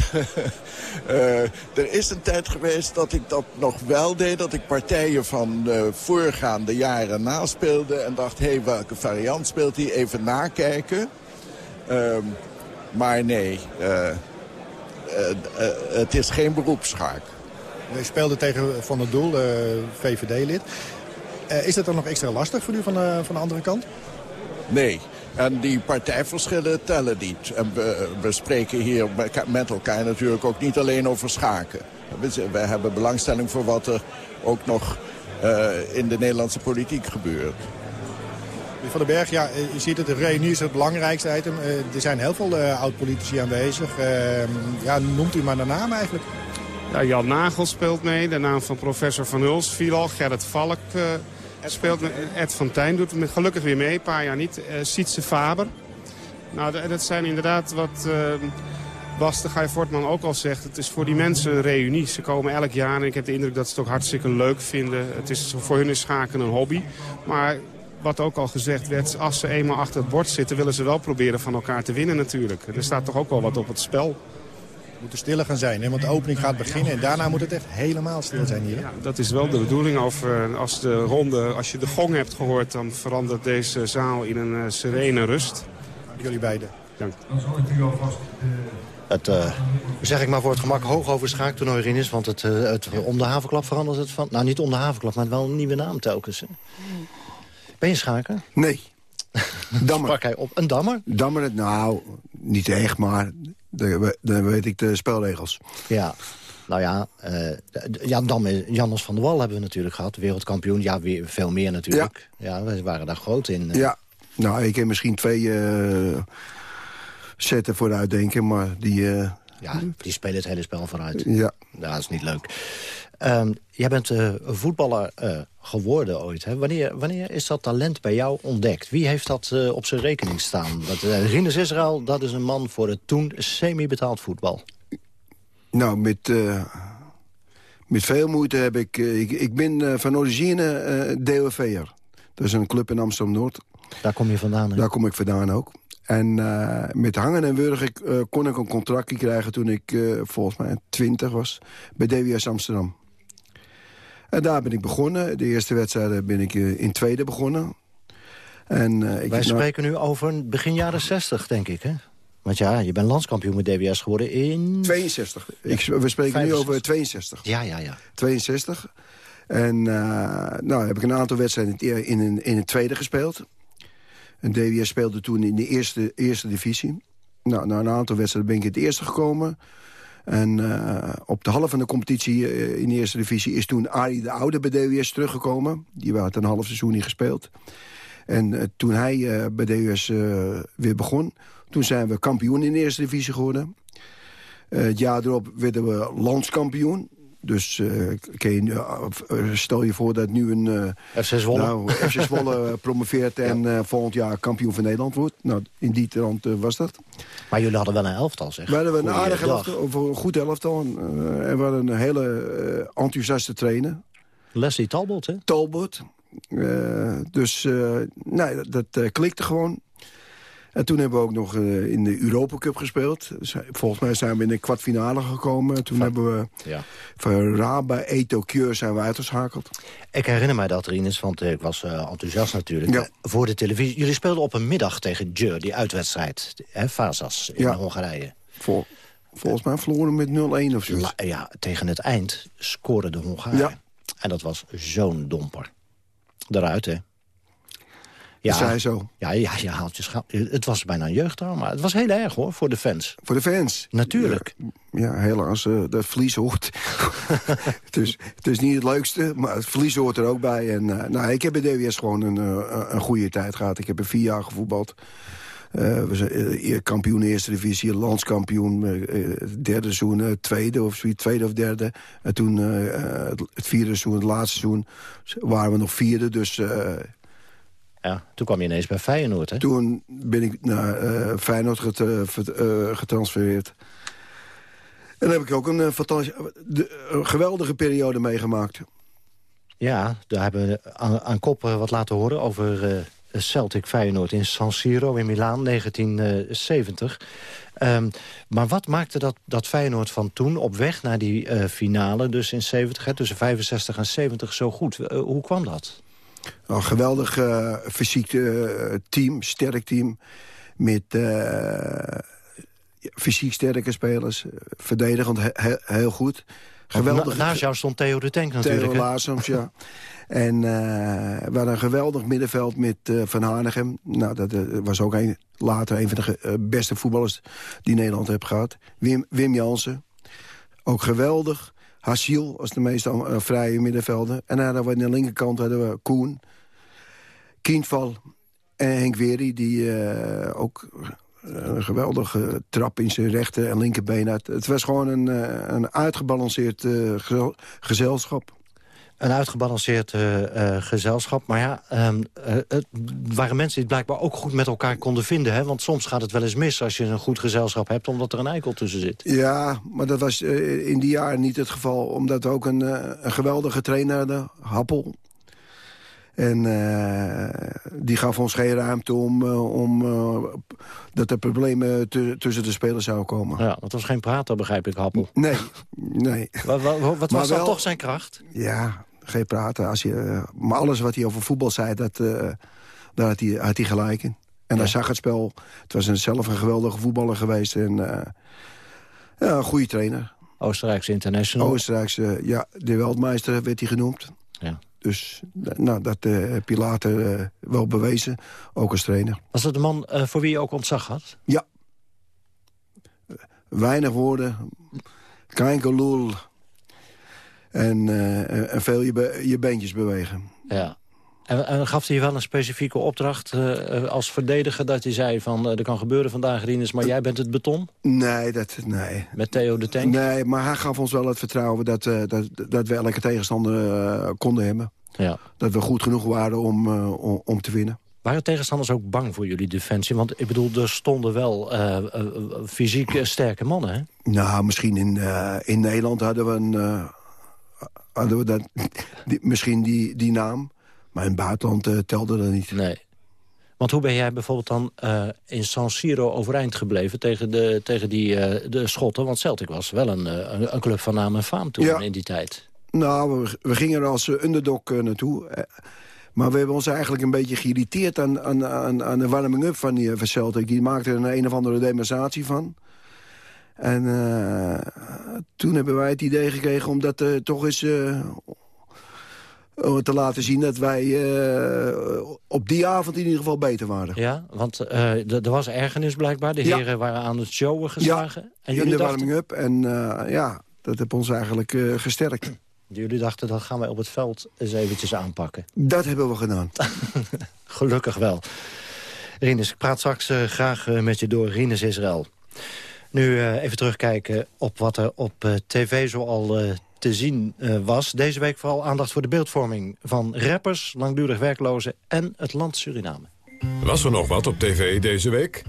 uh, er is een tijd geweest dat ik dat nog wel deed. Dat ik partijen van voorgaande jaren naspeelde. En dacht, hé, hey, welke variant speelt hij? Even nakijken. Uh, maar nee, uh, het is geen beroepsschaak. U speelde tegen Van der Doel, VVD-lid. is dat dan nog extra lastig voor u van, van de andere kant? Nee, en die partijverschillen tellen niet. En we, we spreken hier met elkaar natuurlijk ook niet alleen over schaken. We, we hebben belangstelling voor wat er ook nog uh, in de Nederlandse politiek gebeurt. Van den Berg, ja, je ziet het, de reunie is het belangrijkste item. Uh, er zijn heel veel uh, oud-politici aanwezig. ja, noemt u maar de naam eigenlijk. Ja, Jan Nagel speelt mee, de naam van professor Van Huls viel al. Gerrit Valk speelt met Ed van Tijn, doet het gelukkig weer mee, een paar jaar niet. Uh, Sietse Faber. Nou, dat zijn inderdaad wat uh, Bas de Gaai Fortman ook al zegt. Het is voor die mensen een reunie. Ze komen elk jaar en ik heb de indruk dat ze het ook hartstikke leuk vinden. Het is voor hun is schaken een hobby. Maar wat ook al gezegd werd, als ze eenmaal achter het bord zitten... willen ze wel proberen van elkaar te winnen natuurlijk. Er staat toch ook wel wat op het spel moeten stiller gaan zijn. Hè? Want de opening gaat beginnen en daarna moet het echt helemaal stil zijn hier. Ja, dat is wel de bedoeling. Of, uh, als, de ronde, als je de gong hebt gehoord, dan verandert deze zaal in een uh, serene rust. Jullie beiden. Dank. Dan zal ik u alvast... Het, uh, zeg ik maar voor het gemak, hoog over schaaktoernooi erin is. Want het, uh, het, om de havenklap verandert het van... Nou, niet om de havenklap, maar wel een nieuwe naam telkens. Hè. Ben je schaker? Nee. Dammer. Sprak hij op. Een dammer? Dammer, nou, niet echt, maar dan weet ik de spelregels. Ja, nou ja, uh, Jan Dam, Jannes van der Wal hebben we natuurlijk gehad. Wereldkampioen, ja, weer, veel meer natuurlijk. Ja. ja, we waren daar groot in. Uh. Ja, nou, ik heb misschien twee uh, zetten voor uitdenken, maar die... ja, die spelen het hele spel vooruit. Ja. Dat is niet leuk. Um, jij bent uh, voetballer uh, geworden ooit. Hè? Wanneer, wanneer is dat talent bij jou ontdekt? Wie heeft dat uh, op zijn rekening staan? Dat, Rinus Israël, dat is een man voor het toen semi-betaald voetbal. Nou, met, met veel moeite heb ik... ik, ik ben van origine DOV'er. Dat is een club in Amsterdam-Noord. Daar kom je vandaan, hè? Daar kom ik vandaan ook. En uh, met hangen en wurgen uh, kon ik een contractje krijgen toen ik uh, volgens mij 20 was bij DWS Amsterdam. En daar ben ik begonnen. De eerste wedstrijden ben ik in tweede begonnen. En, ik Wij spreken nu over begin jaren 60, denk ik, hè? Want ja, je bent landskampioen met DWS geworden in... 62. Ik, we spreken nu over 62. Ja, ja, ja. 62. En nou heb ik een aantal wedstrijden in, in, in het tweede gespeeld. En DWS speelde toen in de eerste, eerste divisie. Nou, na een aantal wedstrijden ben ik in het eerste gekomen. En uh, op de halve van de competitie uh, in de eerste divisie... is toen Arie de Oude bij DWS teruggekomen. Die had een half seizoen niet gespeeld. En uh, toen hij bij DWS weer begon... toen zijn we kampioen in de eerste divisie geworden. het jaar erop werden we landskampioen. Dus uh, stel je voor dat nu een... Uh, FC Zwolle. Nou, FC Zwolle promoveert en ja. volgend jaar kampioen van Nederland wordt. Nou, in die trant was dat. Maar jullie hadden wel een elftal, zeg. We hadden een aardig elftal, of een goed elftal. En, we hadden een hele enthousiaste trainer. Leslie Talbot, hè? Talbot. dus nou, dat, dat klikte gewoon. En toen hebben we ook nog uh, in de Europa Cup gespeeld. Volgens mij zijn we in de kwartfinale gekomen. Toen Van, hebben we ja. van Raba, Eto, Keur zijn we uitgeschakeld. Ik herinner mij dat, Rinus, want ik was uh, enthousiast natuurlijk. Ja. voor de televisie. Jullie speelden op een middag tegen Djur, die uitwedstrijd. Hè, Fazas in ja. Hongarije. Vol, volgens mij verloren met 0-1 of zo. Ja, tegen het eind scoren de Hongaren. Ja. En dat was zo'n domper. Daaruit, hè? Ja, zei zo. Ja, ja, je haalt je schaal. Het was bijna een jeugdtrauma. Het was heel erg hoor, voor de fans. Voor de fans? Natuurlijk. Ja, ja helaas, uh, dat verlies hoort. het, is, het is niet het leukste, maar het verlies hoort er ook bij. En, uh, nou, ik heb bij DWS gewoon een, uh, een goede tijd gehad. Ik heb er vier jaar gevoetbald. we zijn kampioen eerste divisie, landskampioen, derde seizoen, tweede of zoiets, tweede of derde. En toen het vierde seizoen, het laatste seizoen, waren we nog vierde. Dus ja, toen kwam je ineens bij Feyenoord, hè? Toen ben ik naar uh, Feyenoord get, uh, getransfereerd. En heb ik ook een, de, een geweldige periode meegemaakt. Ja, daar hebben we aan, aan kop wat laten horen over Celtic Feyenoord in San Siro in Milaan 1970. Um, maar wat maakte dat, dat Feyenoord van toen op weg naar die finale, dus in 70, hè, tussen 65 en 70, zo goed? hoe kwam dat? Een geweldig uh, fysiek uh, team, sterk team. Met uh, fysiek sterke spelers. Verdedigend he heel goed. Geweldig, Na, naast jou stond Theo de Tank natuurlijk. Theo Laarsoms, ja. En we hadden een geweldig middenveld met Van Hanegem. Nou, dat was ook een, later een van de beste voetballers die Nederland heeft gehad. Wim, Wim Jansen. Ook geweldig. Hasiel als de meest uh, vrije middenvelden. En dan hadden we aan de linkerkant hadden we Koen, Kindval en Henk Weri... die uh, ook een geweldige trap in zijn rechter en linkerbeen had. Het was gewoon een, een uitgebalanceerd gezelschap een uitgebalanceerd uh, gezelschap. Maar ja, um, het waren mensen die het blijkbaar ook goed met elkaar konden vinden. Hè? Want soms gaat het wel eens mis als je een goed gezelschap hebt... omdat er een eikel tussen zit. Ja, maar dat was in die jaren niet het geval. Omdat ook een, een geweldige trainer hadden, Happel. En die gaf ons geen ruimte om, om dat er problemen tussen de spelers zouden komen. Ja, dat was geen prater, begrijp ik, Happel. Nee, nee. wat, wat, wat was dan toch zijn kracht? Ja, geen praten. Als je, maar alles wat hij over voetbal zei, dat, uh, daar had hij, had hij gelijk in. En ja. hij zag het spel. Het was een, zelf een geweldige voetballer geweest. En uh, ja, een goede trainer. Oostenrijkse international. Oostenrijkse, ja, de wereldmeester werd hij genoemd. Ja. Dus nou, dat uh, heb je later uh, wel bewezen, ook als trainer. Was dat de man uh, voor wie je ook ontzag had? Ja. Weinig woorden, kein gelul en, en veel je, je beentjes bewegen. Ja. En, en, gaf hij wel een specifieke opdracht als verdediger... dat hij zei van, er kan gebeuren vandaag, Rinus, maar jij bent het beton? Nee, dat, nee. Met Theo de Tank? Nee, maar hij gaf ons wel het vertrouwen... dat, dat, dat we elke tegenstander konden hebben. Ja. Dat we goed genoeg waren om, om, om, te winnen. Waren tegenstanders ook bang voor jullie defensie? Want ik bedoel, er stonden wel uh, uh, fysiek sterke mannen, hè? Nou, misschien in, in Nederland hadden we, een, hadden we dat, die, misschien die, die naam... Maar in het buitenland uh, telde dat niet. Nee. Want hoe ben jij bijvoorbeeld dan uh, in San Siro overeind gebleven... tegen, de, tegen die, uh, de Schotten? Want Celtic was wel een, een club van naam en faam toen ja. in die tijd. Nou, we, we gingen er als underdog naartoe. Maar we hebben ons eigenlijk een beetje geïrriteerd aan, aan, aan, aan de warming-up van, die, van Celtic. Die maakte er een, een of andere demonstratie van. En toen hebben wij het idee gekregen om dat toch eens te laten zien dat wij uh, op die avond in ieder geval beter waren. Ja, want uh, er was ergernis blijkbaar. De heren ja. waren aan het showen geslagen. Ja, en jullie in de dachten... warming-up. En uh, ja, dat heeft ons eigenlijk gesterkt. Jullie dachten, dat gaan wij op het veld eens eventjes aanpakken. Dat hebben we gedaan. Gelukkig wel. Rinus, ik praat straks graag met je door. Rinus Israël. Nu even terugkijken op wat er op tv zoal te zien uh, was. Deze week vooral aandacht voor de beeldvorming van rappers, langdurig werklozen en het land Suriname. Was er nog wat op tv deze week?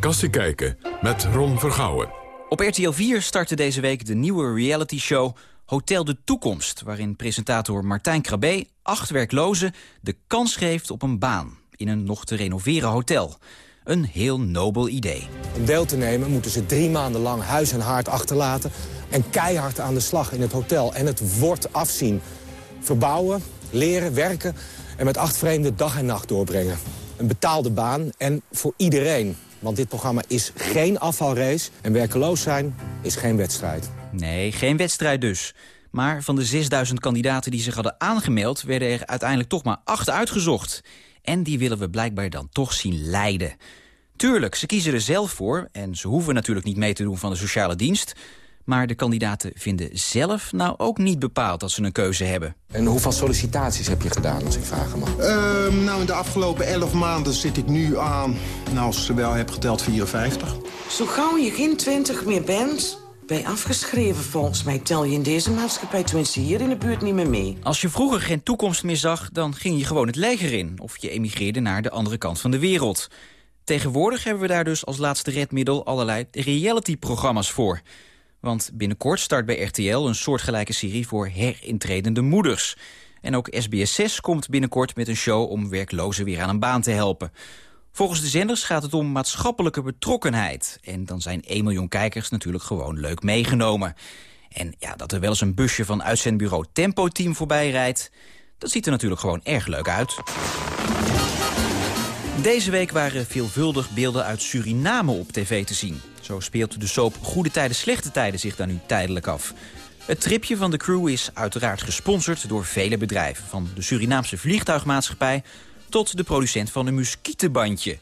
Kastie kijken met Ron Vergouwen. Op RTL 4 startte deze week de nieuwe reality show Hotel de Toekomst... waarin presentator Martijn Krabbe acht werklozen de kans geeft op een baan... in een nog te renoveren hotel. Een heel nobel idee. Om deel te nemen moeten ze drie maanden lang huis en haard achterlaten... en keihard aan de slag in het hotel en het wordt afzien. Verbouwen, leren, werken en met acht vreemden dag en nacht doorbrengen. Een betaalde baan en voor iedereen. Want dit programma is geen afvalrace en werkeloos zijn is geen wedstrijd. Nee, geen wedstrijd dus. Maar van de 6000 kandidaten die zich hadden aangemeld... werden er uiteindelijk toch maar acht uitgezocht. En die willen we blijkbaar dan toch zien leiden. Tuurlijk, ze kiezen er zelf voor en ze hoeven natuurlijk niet mee te doen van de sociale dienst... Maar de kandidaten vinden zelf nou ook niet bepaald dat ze een keuze hebben. En hoeveel sollicitaties heb je gedaan, als ik vragen mag? Uh, nou, in de afgelopen 11 maanden zit ik nu aan, nou, als ik wel heb geteld, 54. Zo gauw je geen 20 meer bent, je afgeschreven volgens mij. Tel je in deze maatschappij, tenminste hier in de buurt, niet meer mee. Als je vroeger geen toekomst meer zag, dan ging je gewoon het leger in. Of je emigreerde naar de andere kant van de wereld. Tegenwoordig hebben we daar dus als laatste redmiddel allerlei reality-programma's voor. Want binnenkort start bij RTL een soortgelijke serie voor herintredende moeders. En ook SBS6 komt binnenkort met een show om werklozen weer aan een baan te helpen. Volgens de zenders gaat het om maatschappelijke betrokkenheid. En dan zijn 1 miljoen kijkers natuurlijk gewoon leuk meegenomen. En ja, dat er wel eens een busje van uitzendbureau Tempo Team voorbij rijdt... dat ziet er natuurlijk gewoon erg leuk uit. Deze week waren veelvuldig beelden uit Suriname op tv te zien. Zo speelt de soap Goede Tijden, Slechte Tijden zich daar nu tijdelijk af. Het tripje van de crew is uiteraard gesponsord door vele bedrijven... van de Surinaamse vliegtuigmaatschappij tot de producent van een muskietenbandje.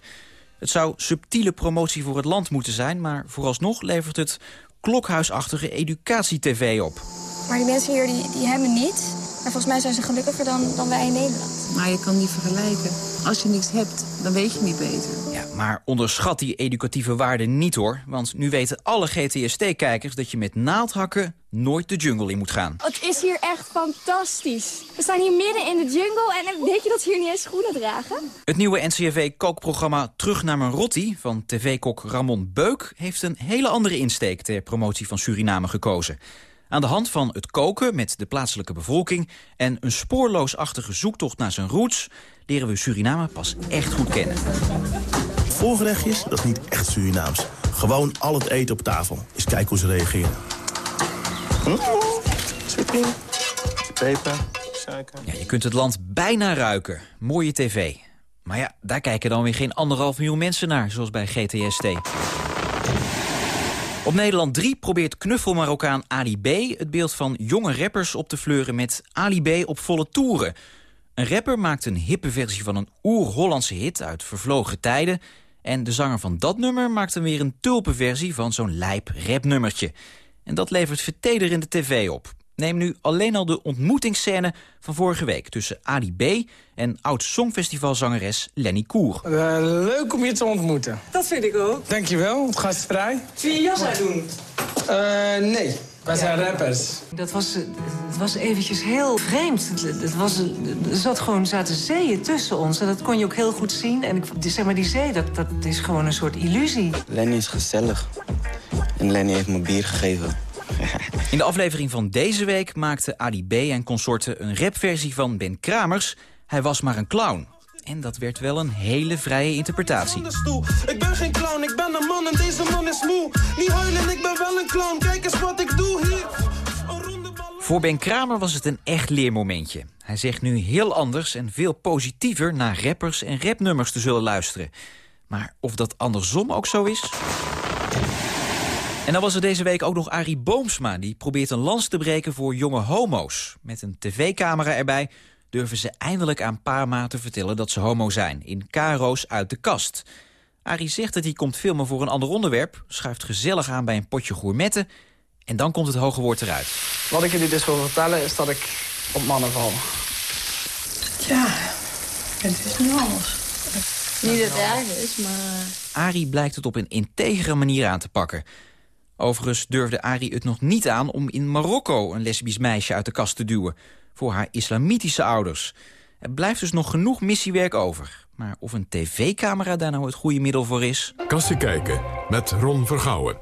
Het zou subtiele promotie voor het land moeten zijn... maar vooralsnog levert het klokhuisachtige educatie-tv op. Maar die mensen hier die, die hebben niet. Maar volgens mij zijn ze gelukkiger dan, dan wij in Nederland. Maar je kan niet vergelijken. Als je niks hebt, dan weet je niet beter. Ja, maar onderschat die educatieve waarde niet hoor. Want nu weten alle GTST-kijkers dat je met naaldhakken nooit de jungle in moet gaan. Het is hier echt fantastisch. We staan hier midden in de jungle en weet je dat ze hier niet eens schoenen dragen? Het nieuwe NCRV-kookprogramma Terug naar mijn Rotti van tv-kok Ramon Beuk... heeft een hele andere insteek ter promotie van Suriname gekozen. Aan de hand van het koken met de plaatselijke bevolking... en een spoorloosachtige zoektocht naar zijn roots... leren we Suriname pas echt goed kennen. Voorgerechtjes, dat is niet echt Surinaams. Gewoon al het eten op tafel. Eens kijken hoe ze reageren. Hm? peper, suiker. Ja, je kunt het land bijna ruiken. Mooie tv. Maar ja, daar kijken dan weer geen anderhalf miljoen mensen naar, zoals bij GTST. Op Nederland 3 probeert knuffelmarokkaan Ali B... het beeld van jonge rappers op te fleuren met Ali B op volle toeren. Een rapper maakt een hippe versie van een oer-Hollandse hit uit vervlogen tijden... en de zanger van dat nummer maakt dan weer een tulpenversie van zo'n lijp rapnummertje. En dat levert vertederende tv op. Neem nu alleen al de ontmoetingsscène van vorige week... tussen Ali B. en oud-songfestivalzangeres Lenny Koer. Uh, leuk om je te ontmoeten. Dat vind ik ook. Dankjewel, gastvrij. Zie je jas uitdoen? Uh, nee, wij zijn rappers. Dat was, het was eventjes heel vreemd. Het was, er zat gewoon, zaten zeeën tussen ons. En dat kon je ook heel goed zien. En zeg maar, die zee, dat, dat is gewoon een soort illusie. Lenny is gezellig. En Lenny heeft me bier gegeven. In de aflevering van deze week maakte Adi B. en consorten een rapversie van Ben Kramers. Hij was maar een clown. En dat werd wel een hele vrije interpretatie. Ik ben geen clown, ik ben een man en deze man is moe. Niet huilen, ik ben wel een clown. Kijk eens wat ik doe hier. Voor Ben Kramer was het een echt leermomentje. Hij zegt nu heel anders en veel positiever naar rappers en rapnummers te zullen luisteren. Maar of dat andersom ook zo is? En dan was er deze week ook nog Arie Boomsma. Die probeert een lans te breken voor jonge homo's. Met een tv-camera erbij durven ze eindelijk aan Parma te vertellen dat ze homo zijn. In Karo's uit de kast. Arie zegt dat hij komt filmen voor een ander onderwerp. Schuift gezellig aan bij een potje gourmetten. En dan komt het hoge woord eruit. Wat ik jullie dus wil vertellen is dat ik op mannen val. Ja, het is nu alles. Niet dat het erg is, maar... Arie blijkt het op een integere manier aan te pakken. Overigens durfde Arie het nog niet aan om in Marokko... een lesbisch meisje uit de kast te duwen. Voor haar islamitische ouders. Er blijft dus nog genoeg missiewerk over. Maar of een tv-camera daar nou het goede middel voor is... Kassie kijken met Ron Vergouwen.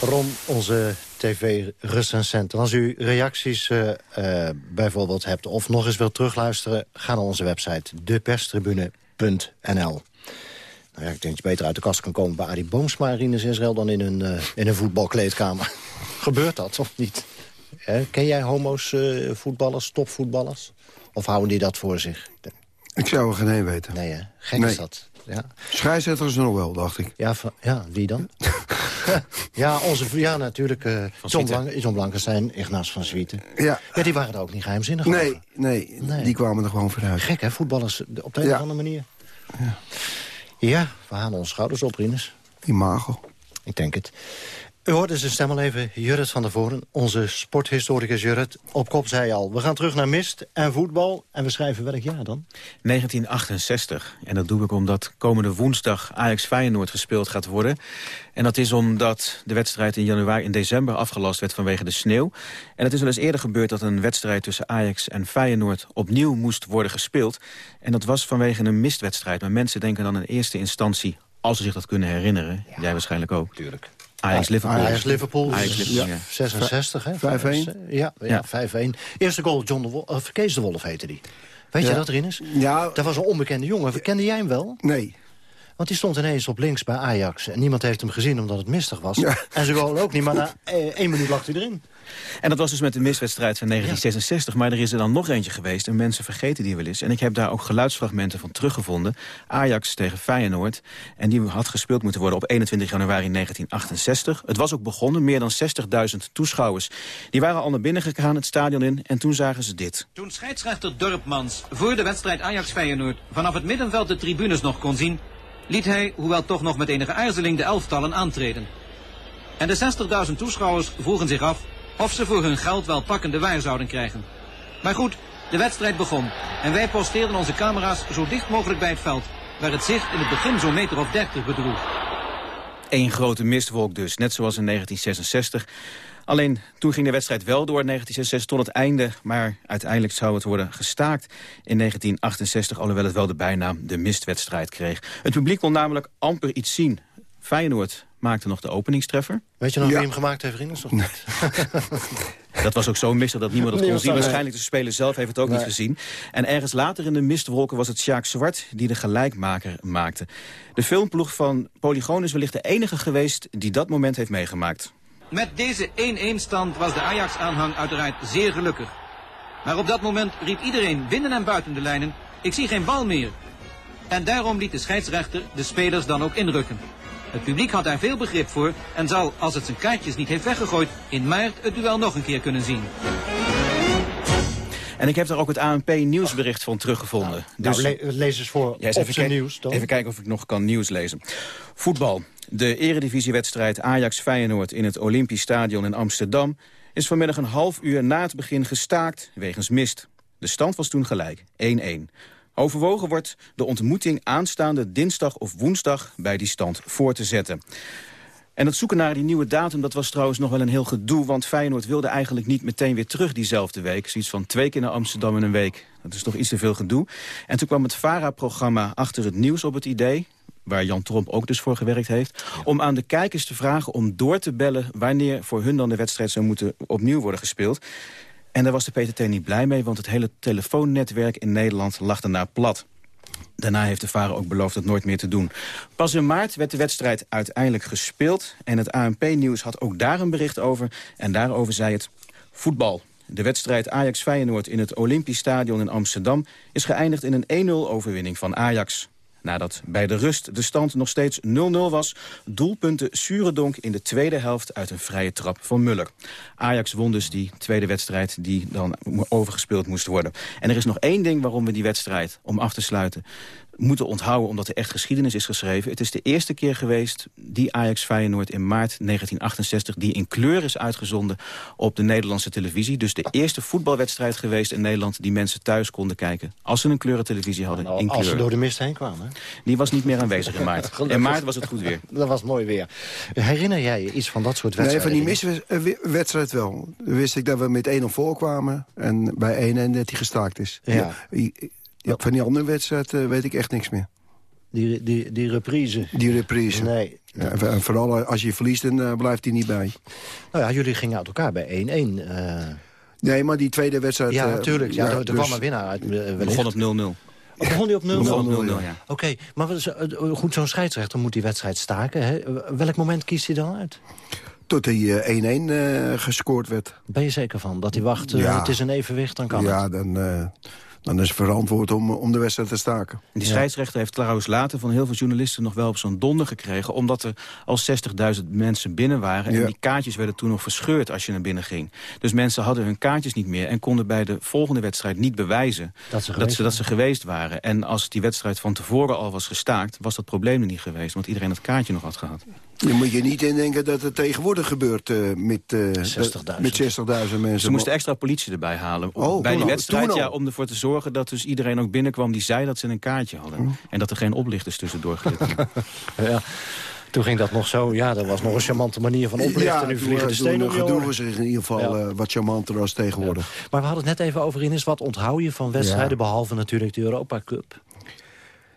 Ron, onze tv-recensent. Als u reacties uh, uh, bijvoorbeeld hebt of nog eens wilt terugluisteren... ga naar onze website deperstribune.nl. Nou ja, ik denk dat je beter uit de kast kan komen bij Arie Boomsma en Israël... dan in een, uh, in een voetbalkleedkamer. Gebeurt dat, of niet? Ken jij homo's, voetballers, topvoetballers? Of houden die dat voor zich? Ik zou er geen één weten. Nee, hè? Gek nee. is dat. Ja. Schrijzetters nog wel, dacht ik. Ja, ja wie dan? ja, onze, ja, natuurlijk. Uh, Blank, John Blankenstein, Ignace van Zwieten. Ja. ja, die waren er ook niet geheimzinnig nee, over. Nee, nee, die kwamen er gewoon vooruit. Gek, hè, voetballers op de een Ja. of andere manier. Ja, ja we halen onze schouders op, Rinus. Imago. Ik denk het. U hoorde zijn stem al even, Jurrit van der Voren, onze sporthistoricus Jurrit. Op kop zei al, we gaan terug naar mist en voetbal. En we schrijven welk jaar dan? 1968. En dat doe ik omdat komende woensdag Ajax-Feyenoord gespeeld gaat worden. En dat is omdat de wedstrijd in januari en december afgelast werd vanwege de sneeuw. En het is wel eens eerder gebeurd dat een wedstrijd tussen Ajax en Feyenoord opnieuw moest worden gespeeld. En dat was vanwege een mistwedstrijd. Maar mensen denken dan in eerste instantie, als ze zich dat kunnen herinneren, jij waarschijnlijk ook. Tuurlijk. Ajax-Liverpool. Ajax-Liverpool. Ajax-Liverpool, ja. 66, hè? 5-1. Ja, ja, 5-1. Eerste goal, John de Wolf, of Kees de Wolf heette die. Weet je dat, Rinus? Ja. Dat was een onbekende jongen. Kende jij hem wel? Nee. Want die stond ineens op links bij Ajax. En niemand heeft hem gezien omdat het mistig was. En ze goal ook niet, maar na eh, één minuut lag hij erin. En dat was dus met de miswedstrijd van 1966. Maar er is er dan nog eentje geweest en mensen vergeten die wel eens. En ik heb daar ook geluidsfragmenten van teruggevonden. Ajax tegen Feyenoord. En die had gespeeld moeten worden op 21 januari 1968. Het was ook begonnen, meer dan 60.000 toeschouwers. Die waren al naar binnen gegaan het stadion in en toen zagen ze dit. Toen scheidsrechter Dorpmans voor de wedstrijd Ajax-Feyenoord vanaf het middenveld de tribunes nog kon zien, liet hij, hoewel toch nog met enige aarzeling, de elftallen aantreden. En de 60.000 toeschouwers vroegen zich af of ze voor hun geld wel pakkende waar zouden krijgen. Maar goed, de wedstrijd begon en wij posteerden onze camera's zo dicht mogelijk bij het veld, waar het zich in het begin zo'n meter of 30 bedroeg. Eén grote mistwolk dus, net zoals in 1966. Alleen toen ging de wedstrijd wel door in 1966 tot het einde. Maar uiteindelijk zou het worden gestaakt in 1968... alhoewel het wel de bijnaam de mistwedstrijd kreeg. Het publiek kon namelijk amper iets zien. Feyenoord maakte nog de openingstreffer. Weet je nog wie hem gemaakt heeft, Rinus? Of niet? Dat was ook zo mistig dat niemand het kon zien. Waarschijnlijk de speler zelf heeft het ook Nee. niet gezien. En ergens later in de mistwolken was het Sjaak Zwart die de gelijkmaker maakte. De filmploeg van Polygoon is wellicht de enige geweest die dat moment heeft meegemaakt. Met deze 1-1 stand was de Ajax-aanhang uiteraard zeer gelukkig. Maar op dat moment riep iedereen binnen en buiten de lijnen, ik zie geen bal meer. En daarom liet de scheidsrechter de spelers dan ook inrukken. Het publiek had daar veel begrip voor en zal, als het zijn kaartjes niet heeft weggegooid, in maart het duel nog een keer kunnen zien. En ik heb daar ook het ANP-nieuwsbericht van teruggevonden. Nou, le- lees eens voor Ja, eens op even, nieuws dan. even kijken of ik nog kan nieuws lezen. Voetbal. De eredivisiewedstrijd Ajax-Feyenoord in het Olympisch Stadion in Amsterdam... is vanmiddag een half uur na het begin gestaakt wegens mist. De stand was toen gelijk, 1-1. Overwogen wordt de ontmoeting aanstaande dinsdag of woensdag... bij die stand voor te zetten. En het zoeken naar die nieuwe datum, dat was trouwens nog wel een heel gedoe... want Feyenoord wilde eigenlijk niet meteen weer terug diezelfde week. Zoiets van twee keer naar Amsterdam in een week. Dat is toch iets te veel gedoe. En toen kwam het VARA-programma achter het nieuws op het idee waar Jan Tromp ook dus voor gewerkt heeft... om aan de kijkers te vragen om door te bellen... wanneer voor hun dan de wedstrijd zou moeten opnieuw worden gespeeld. En daar was de PTT niet blij mee, want het hele telefoonnetwerk in Nederland lag daarna plat. Daarna heeft de VARA ook beloofd het nooit meer te doen. Pas in maart werd de wedstrijd uiteindelijk gespeeld... en het ANP-nieuws had ook daar een bericht over. En daarover zei het voetbal. De wedstrijd Ajax-Feyenoord in het Olympisch Stadion in Amsterdam... is geëindigd in een 1-0-overwinning van Ajax. Nadat bij de rust de stand nog steeds 0-0 was... doelpunten Surendonk in de tweede helft uit een vrije trap van Muller. Ajax won dus die tweede wedstrijd die dan overgespeeld moest worden. En er is nog één ding waarom we die wedstrijd, om af te sluiten moeten onthouden omdat er echt geschiedenis is geschreven. Het is de eerste keer geweest die Ajax Feyenoord in maart 1968... die in kleur is uitgezonden op de Nederlandse televisie. Dus de eerste voetbalwedstrijd geweest in Nederland... die mensen thuis konden kijken als ze een kleurentelevisie hadden nou, in kleur. Als ze door de mist heen kwamen. Die was niet meer aanwezig in maart. In maart was het goed weer. Dat was mooi weer. Herinner jij je iets van dat soort wedstrijden? Nee, van die miswedstrijd wel. wist ik dat we met 1-0 voorkwamen. En bij 1 en dat hij gestaakt is. Ja. ja. Ja, van die andere wedstrijd uh, weet ik echt niks meer. Die, die, die reprise? Die reprise. Nee. Ja, en vooral als je verliest, dan uh, blijft hij niet bij. Nou ja, jullie gingen uit elkaar bij 1-1. Uh... Nee, maar die tweede wedstrijd... Ja, natuurlijk. Ja, ja, er dus... kwam een winnaar uit. Uh, begon op 0-0. Oh, begon die op 0-0? Ja. ja. Oké, okay, maar goed, zo'n scheidsrechter moet die wedstrijd staken. Hè? Welk moment kiest hij dan uit? Tot hij 1-1 uh, gescoord werd. Ben je zeker van? Dat hij wacht, ja. het is een evenwicht, dan kan ja, het? Ja, dan dan is het verantwoord om, om de wedstrijd te staken. Die scheidsrechter heeft trouwens later van heel veel journalisten nog wel op zo'n donder gekregen... omdat er al 60.000 mensen binnen waren... en die kaartjes werden toen nog verscheurd als je naar binnen ging. Dus mensen hadden hun kaartjes niet meer... en konden bij de volgende wedstrijd niet bewijzen dat ze, dat ze, dat ze geweest waren. En als die wedstrijd van tevoren al was gestaakt... was dat probleem er niet geweest, want iedereen het kaartje nog had gehad. Je moet je niet indenken dat het tegenwoordig gebeurt uh, met, uh, 60.000 met 60.000 mensen. Ze moesten extra politie erbij halen oh, bij die al, wedstrijd, ja, om ervoor te zorgen dat dus iedereen ook binnenkwam die zei dat ze een kaartje hadden. Oh. En dat er geen oplichters tussendoor glitten. ja. Toen ging dat nog zo, ja, dat was nog een charmante manier van oplichten. Ja, nu vliegen de stenen om gedoe was in ieder geval ja. uh, wat charmanter als tegenwoordig. Ja. Maar we hadden het net even over, Ines, wat onthoud je van wedstrijden... behalve natuurlijk de Europa Cup?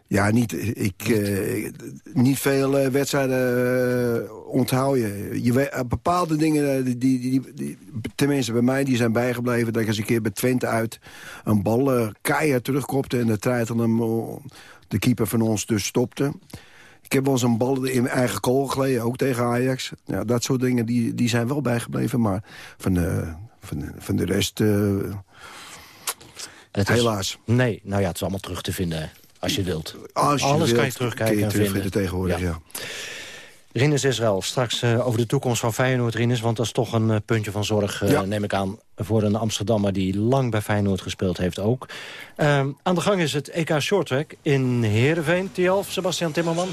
Ja, niet, ik, uh, niet veel uh, wedstrijden uh, onthoud je. je bepaalde dingen, die, die, die, die, tenminste bij mij, die zijn bijgebleven. Dat ik eens een keer bij Twente uit een bal keihard terugkopte... en de treiter hem, de keeper van ons dus stopte. Ik heb wel eens een bal in mijn eigen kool geleden, ook tegen Ajax. Ja, dat soort dingen, die, die zijn wel bijgebleven. Maar van de, van de, van de rest, het helaas. Is, nee, nou ja, het is allemaal terug te vinden als je wilt. Als je Alles wilt, kan je terugkijken je en vinden. tegenwoordig, ja. ja. Rinus Israël, straks uh, over de toekomst van Feyenoord, Rinus. Want dat is toch een uh, puntje van zorg, uh, ja. neem ik aan... voor een Amsterdammer die lang bij Feyenoord gespeeld heeft ook. aan de gang is het EK Shorttrack in Heerenveen. Tialf, Sebastian Timmerman.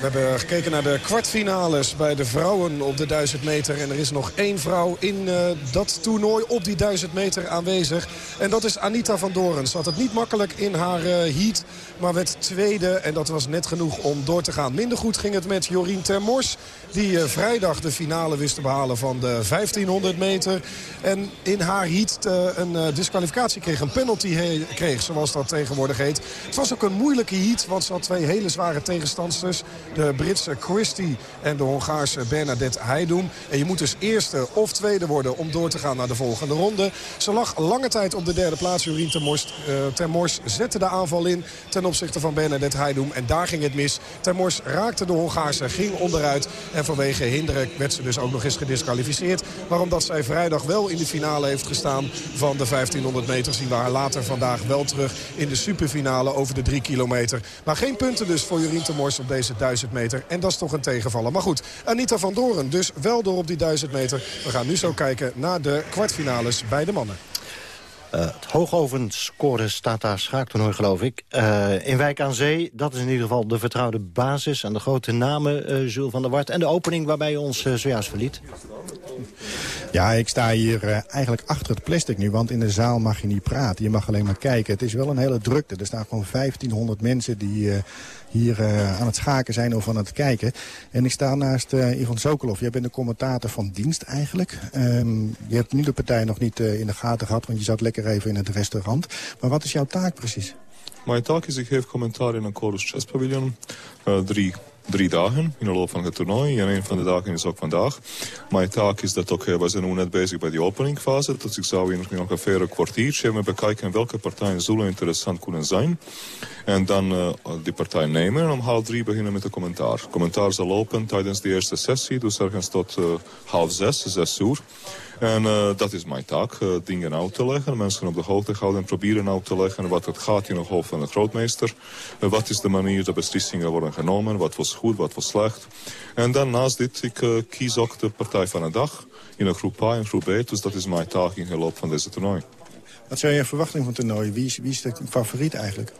We hebben gekeken naar de kwartfinales bij de vrouwen op de 1000 meter. En er is nog één vrouw in uh, dat toernooi op die 1000 meter aanwezig. En dat is Anita van Doren. Ze had het niet makkelijk in haar uh, heat, maar werd tweede. En dat was net genoeg om door te gaan. Minder goed ging het met Jorien Termors. Die uh, vrijdag de finale wist te behalen van de 1500 meter. En in haar heat een disqualificatie kreeg. Een penalty kreeg, zoals dat tegenwoordig heet. Het was ook een moeilijke heat, want ze had twee hele zware tegenstanders. De Britse Christie en de Hongaarse Bernadette Heidoum. En je moet dus eerste of tweede worden om door te gaan naar de volgende ronde. Ze lag lange tijd op de derde plaats. Jurien Termors, uh, Termors zette de aanval in ten opzichte van Bernadette Heidoum. En daar ging het mis. Termors raakte de Hongaarse, ging onderuit. Vanwege hinderen werd ze dus ook nog eens gedisqualificeerd. Maar omdat zij vrijdag wel in de finale heeft gestaan van de 1500 meter... zien we haar later vandaag wel terug in de superfinale over de 3 kilometer. Maar geen punten dus voor Jurien Termors op deze 1000 meter. En dat is toch een tegenvaller. Maar goed, Anita van Doren dus wel door op die 1000 meter. We gaan nu zo kijken naar de kwartfinales bij de mannen. Uh, het hoogovenscore staat daar schaaktoernooi, geloof ik. Uh, in Wijk aan Zee, dat is in ieder geval de vertrouwde basis... en de grote namen, uh, Jules van der Wart. En de opening waarbij je ons zojuist verliet. Ja, ik sta hier eigenlijk achter het plastic nu, want in de zaal mag je niet praten. Je mag alleen maar kijken. Het is wel een hele drukte. Er staan gewoon 1500 mensen die hier uh, aan het schaken zijn of aan het kijken. En ik sta naast Ivan Sokolov. Jij bent de commentator van dienst eigenlijk. Um, je hebt nu de partij nog niet in de gaten gehad, want je zat lekker even in het restaurant. Maar wat is jouw taak precies? Mijn taak is, ik geef commentaar in een Chorus Chess Pavilion. drie drie dagen in de loop van het toernooi. En een van de dagen is ook vandaag. Mijn taak is dat ook, we zijn nu net bezig bij de openingfase. Dus ik zou in ongeveer een kwartiertje even bekijken welke partijen zullen interessant kunnen zijn. En dan uh, die partij nemen en om half drie beginnen met de commentaar. Commentaar zal lopen tijdens de eerste sessie, dus ergens tot uh, half zes, zes uur. En uh, dat is mijn taak, uh, dingen uit te leggen, mensen op de hoogte houden en proberen uit te leggen wat het gaat in het hoofd van de grootmeester. Uh, wat is de manier dat beslissingen worden genomen, wat was goed, wat was slecht. En dan naast dit, ik kies ook de partij van de dag in een groep A en groep B, dus dat is mijn taak in de loop van deze toernooi. Wat zijn je verwachting van het toernooi? Wie is, wie is de favoriet eigenlijk?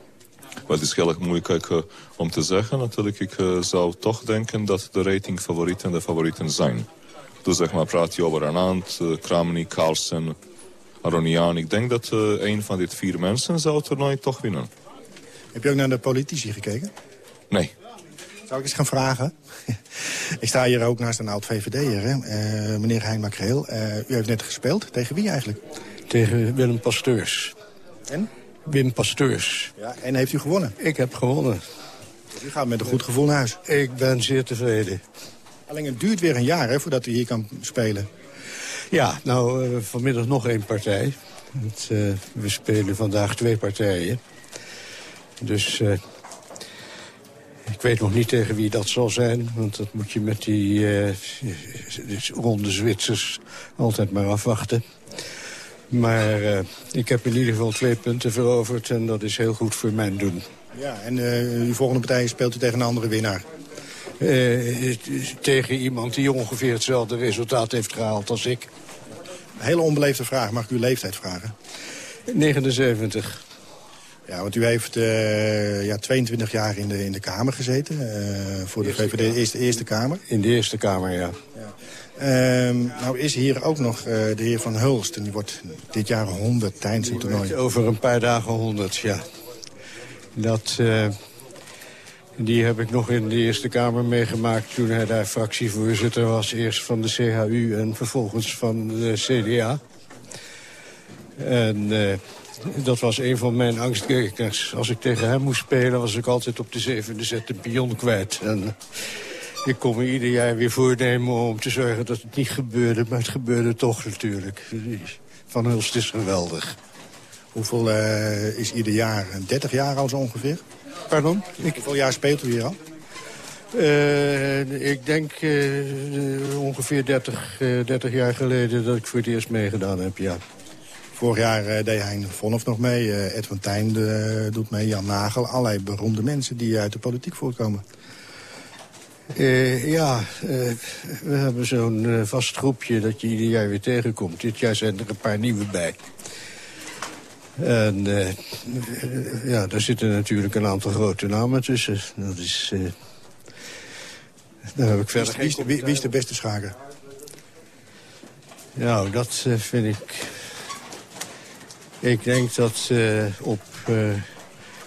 Maar het is heel erg moeilijk uh, om te zeggen. Natuurlijk, ik uh, zou toch denken dat de ratingfavorieten de favorieten zijn. Dus zeg maar, praat je over Anand, uh, Kramnik, Carlsen, Aronian. Ik denk dat een van dit vier mensen zou het toernooi toch winnen. Heb je ook naar de politici gekeken? Nee. Zou ik eens gaan vragen? ik sta hier ook naast een oud VVD'er, meneer Hein Makreel. u heeft net gespeeld. Tegen wie eigenlijk? Tegen Willem Pasteurs. En? Wim Pasteurs. Ja, en heeft u gewonnen? Ik heb gewonnen. U gaat met een goed gevoel naar huis? Ik ben zeer tevreden. Alleen het duurt weer een jaar hè, voordat u hier kan spelen. Ja, nou, uh, vanmiddag nog één partij. Het, uh, we spelen vandaag twee partijen. Dus uh, ik weet nog niet tegen wie dat zal zijn. Want dat moet je met die ronde Zwitsers altijd maar afwachten. Maar uh, ik heb in ieder geval twee punten veroverd en dat is heel goed voor mijn doen. Ja, en uh, uw volgende partij speelt u tegen een andere winnaar? Uh, tegen iemand die ongeveer hetzelfde resultaat heeft gehaald als ik. Een hele onbeleefde vraag, mag ik uw leeftijd vragen? 79. Ja, want u heeft ja, 22 jaar in de, in de Kamer gezeten. voor de eerste VVD, de eerste, eerste Kamer. In de Eerste Kamer, ja. ja. Uh, nou is hier ook nog uh, de heer Van Hulst. En die wordt dit jaar 100 tijdens het toernooi. Over een paar dagen 100, ja. Dat, die heb ik nog in de Eerste Kamer meegemaakt... toen hij daar fractievoorzitter was. Eerst van de CHU en vervolgens van de CDA. En uh, dat was een van mijn angstgekers. Als ik tegen hem moest spelen, was ik altijd op de zevende zet een pion kwijt. En, ik kon me ieder jaar weer voornemen om te zorgen dat het niet gebeurde. Maar het gebeurde toch natuurlijk. Van Hulst is geweldig. Hoeveel uh, is ieder jaar? 30 jaar al zo ongeveer? Pardon? Ik... Hoeveel jaar speelt u hier al? Uh, ik denk uh, ongeveer 30, 30 jaar geleden dat ik voor het eerst meegedaan heb, ja. Vorig jaar deed Hein Vonhoff nog mee, Ed van Tijn doet mee, Jan Nagel. Allerlei beroemde mensen die uit de politiek voortkomen. Uh, ja, we hebben zo'n vast groepje dat je ieder jaar weer tegenkomt. Dit jaar zijn er een paar nieuwe bij. En ja, daar zitten natuurlijk een aantal grote namen tussen. Dat is... daar heb ik verder wie, is, wie, wie, is de beste schaker? Nou, dat vind ik... Ik denk dat op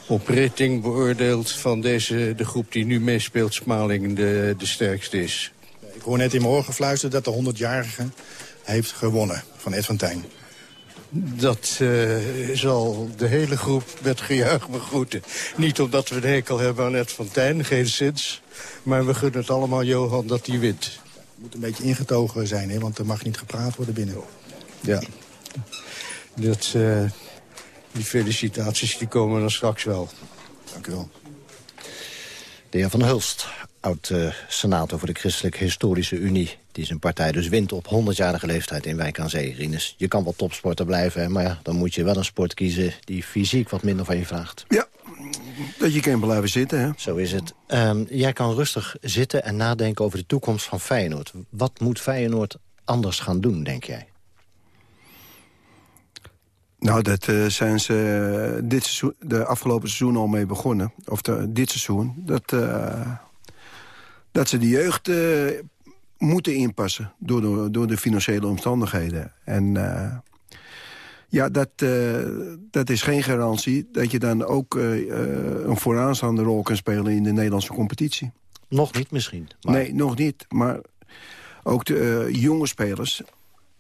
op rating beoordeeld van deze, de groep die nu meespeelt... Smaling de, de sterkste is. Ik hoor net in mijn oor gefluisterd dat de 100-jarige heeft gewonnen van Ed van Tijn. Dat uh, zal de hele groep met gejuich begroeten. Niet omdat we een hekel hebben aan Ed van Tijn, geen zins. Maar we gunnen het allemaal Johan dat hij wint. Het moet een beetje ingetogen zijn, hè, want er mag niet gepraat worden binnen. Ja. Dat... Uh, die felicitaties die komen dan straks wel. Dank u wel. De heer Van Hulst, oud-senator voor de Christelijke Historische Unie... die zijn partij dus wint op 100-jarige leeftijd in Wijk aan Zee. Rinus, je kan wel topsporter blijven, maar ja, dan moet je wel een sport kiezen... die fysiek wat minder van je vraagt. Ja, dat je kan blijven zitten, hè? Zo is het. Um, jij kan rustig zitten en nadenken over de toekomst van Feyenoord. Wat moet Feyenoord anders gaan doen, denk jij? Nou, dat uh, zijn ze uh, dit seizoen, de afgelopen seizoen al mee begonnen. Of de, dit seizoen. Dat, uh, dat ze de jeugd moeten inpassen door de, door de financiële omstandigheden. En ja, dat, dat is geen garantie dat je dan ook een vooraanstaande rol kan spelen in de Nederlandse competitie. Nog niet misschien. Maar... Nee, nog niet. Maar ook de jonge spelers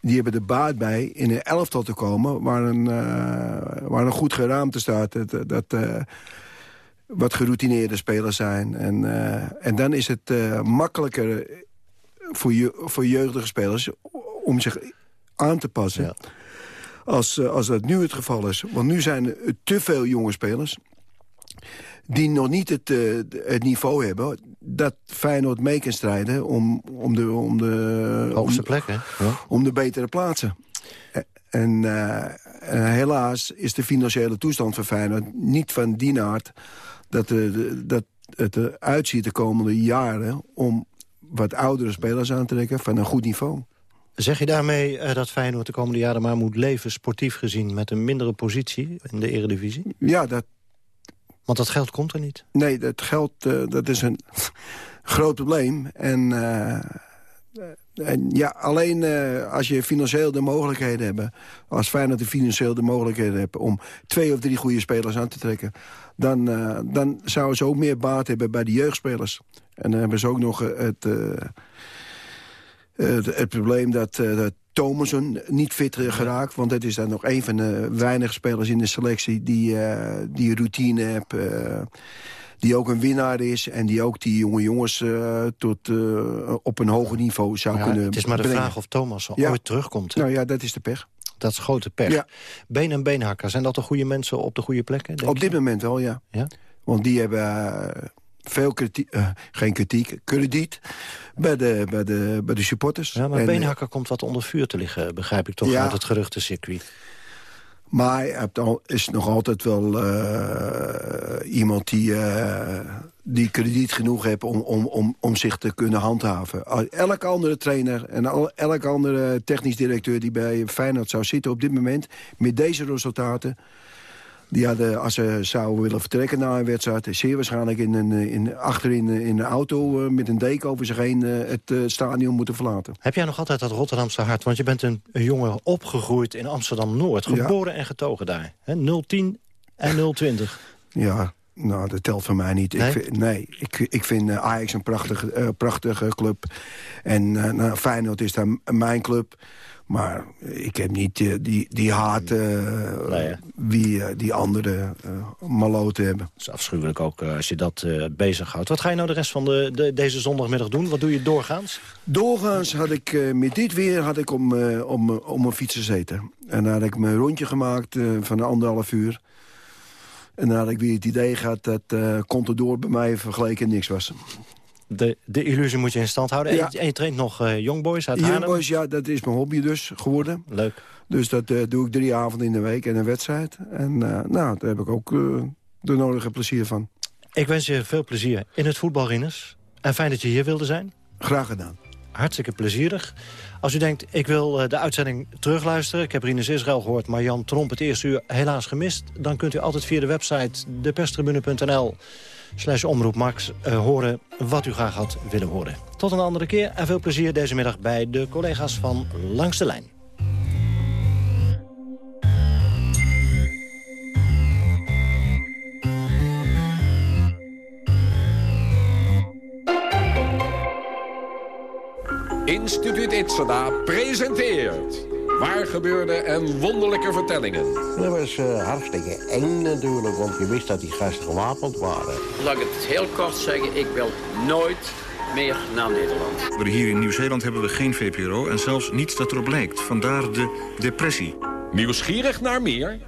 die hebben er baat bij in een elftal te komen... waar een, waar een goed geraamte staat. Dat, dat wat geroutineerde spelers zijn. En, eh, en dan is het eh, makkelijker voor, je, voor jeugdige spelers om zich aan te passen. Als, eh, als dat nu het geval is. Want nu zijn er te veel jonge spelers die nog niet het, het niveau hebben... dat Feyenoord mee kan strijden om, om de... Om de Hoogste om, plek, hè? Om de betere plaatsen. En, en, helaas is de financiële toestand van Feyenoord niet van die aard... dat, de, dat het eruit ziet de komende jaren... om wat oudere spelers aan te trekken van een goed niveau. Zeg je daarmee uh, dat Feyenoord de komende jaren maar moet leven... sportief gezien met een mindere positie in de eredivisie? Ja, dat... Want dat geld komt er niet. Nee, dat geld uh, dat is een groot probleem. En, uh, en ja, alleen als je financieel de mogelijkheden hebt... als Feyenoord de financieel de mogelijkheden hebt... om twee of drie goede spelers aan te trekken... dan, dan zouden ze ook meer baat hebben bij de jeugdspelers. En dan hebben ze ook nog het uh, het probleem dat, dat Thomason niet fit geraakt. Want dat is dan nog een van de weinige spelers in de selectie... die, die routine heeft, die ook een winnaar is... en die ook die jonge jongens tot, op een hoger niveau zou ja, kunnen Het is maar de brengen. vraag of Thomas ja. ooit terugkomt. Nou ja, dat is de pech. Dat is grote pech. Ja. Been- en beenhakker, zijn dat de goede mensen op de goede plekken? Op dit je? moment wel, ja. ja? Want die hebben veel kritiek, uh, geen kritiek, krediet bij de, bij de, bij de supporters. Ja, maar en, Beenhakker komt wat onder vuur te liggen, begrijp ik toch, ja, uit het geruchtencircuit. Maar hij is nog altijd wel uh, iemand die, uh, die krediet genoeg heeft om, om, om, om zich te kunnen handhaven. Elke andere trainer en al, elke andere technisch directeur die bij Feyenoord zou zitten op dit moment... met deze resultaten die hadden, als ze zouden willen vertrekken na een wedstrijd... zeer waarschijnlijk in een, in, achterin in een auto uh, met een deken over zich heen... Het stadion moeten verlaten. Heb jij nog altijd dat Rotterdamse hart? Want je bent een, een jongen opgegroeid in Amsterdam-Noord. Geboren ja. en getogen daar. Hè? 010 en 020. Ja, nou, dat telt voor mij niet. Nee? Ik vind, nee, ik, ik vind Ajax een prachtige, uh, prachtige club. En uh, nou, Feyenoord is dan mijn club. Maar ik heb niet uh, die, die haat uh, nee, wie uh, die andere maloten hebben. Dat is afschuwelijk ook als je dat bezighoudt. Wat ga je nou de rest van de, de, deze zondagmiddag doen? Wat doe je doorgaans? Doorgaans had ik met dit weer had ik om, om, om een fiets gezeten. En dan had ik mijn rondje gemaakt van anderhalf uur. En dan had ik weer het idee gehad dat uh, Contador bij mij vergeleken niks was. De, de illusie moet je in stand houden. Ja. En, je, en je traint nog uh, Youngboys uit Haarlem? Youngboys, ja, dat is mijn hobby dus geworden. Leuk. Dus dat uh, doe ik drie avonden in de week en een wedstrijd. En uh, nou, daar heb ik ook de nodige plezier van. Ik wens je veel plezier in het voetbal, Rinus. En fijn dat je hier wilde zijn. Graag gedaan. Hartstikke plezierig. Als u denkt, ik wil de uitzending terugluisteren... ik heb Rinus Israël gehoord, maar Jan Tromp het eerste uur helaas gemist... dan kunt u altijd via de website deperstribune.nl slash omroep Max uh, horen wat u graag had willen horen. Tot een andere keer en veel plezier deze middag bij de collega's van Langs de Lijn. Instituut Itzada presenteert... Waar gebeurde en wonderlijke vertellingen. Dat was uh, hartstikke eng natuurlijk, want je wist dat die gasten gewapend waren. Laat ik het heel kort zeggen, ik wil nooit meer naar Nederland. Hier in Nieuw-Zeeland hebben we geen VPRO en zelfs niets dat erop lijkt. Vandaar de depressie. Nieuwsgierig naar meer?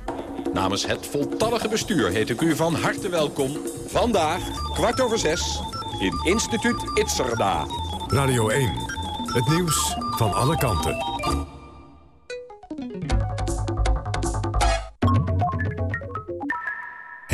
Namens het voltallige bestuur heet ik u van harte welkom. Vandaag, kwart over zes, in Instituut Itzerda. Radio 1, het nieuws van alle kanten.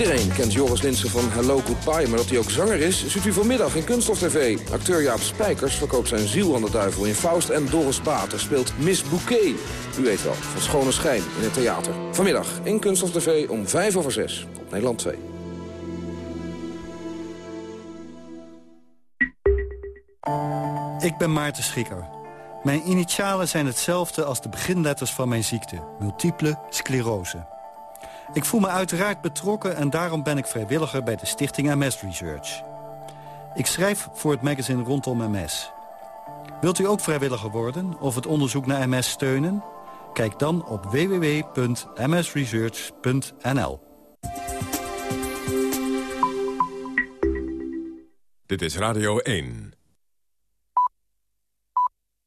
Iedereen kent Joris Linsen van Hello Goodbye, maar dat hij ook zanger is, ziet u vanmiddag in Kunststof TV. Acteur Jaap Spijkers verkoopt zijn ziel aan de duivel in Faust en Doris Bater speelt Miss Bouquet. U weet wel, van schone schijn in het theater. Vanmiddag in Kunststof TV om 5 over 6 op Nederland 2. Ik ben Maarten Schikker. Mijn initialen zijn hetzelfde als de beginletters van mijn ziekte, multiple sclerose. Ik voel me uiteraard betrokken en daarom ben ik vrijwilliger bij de stichting MS Research. Ik schrijf voor het magazine rondom MS. Wilt u ook vrijwilliger worden of het onderzoek naar MS steunen? Kijk dan op www.msresearch.nl. Dit is Radio 1.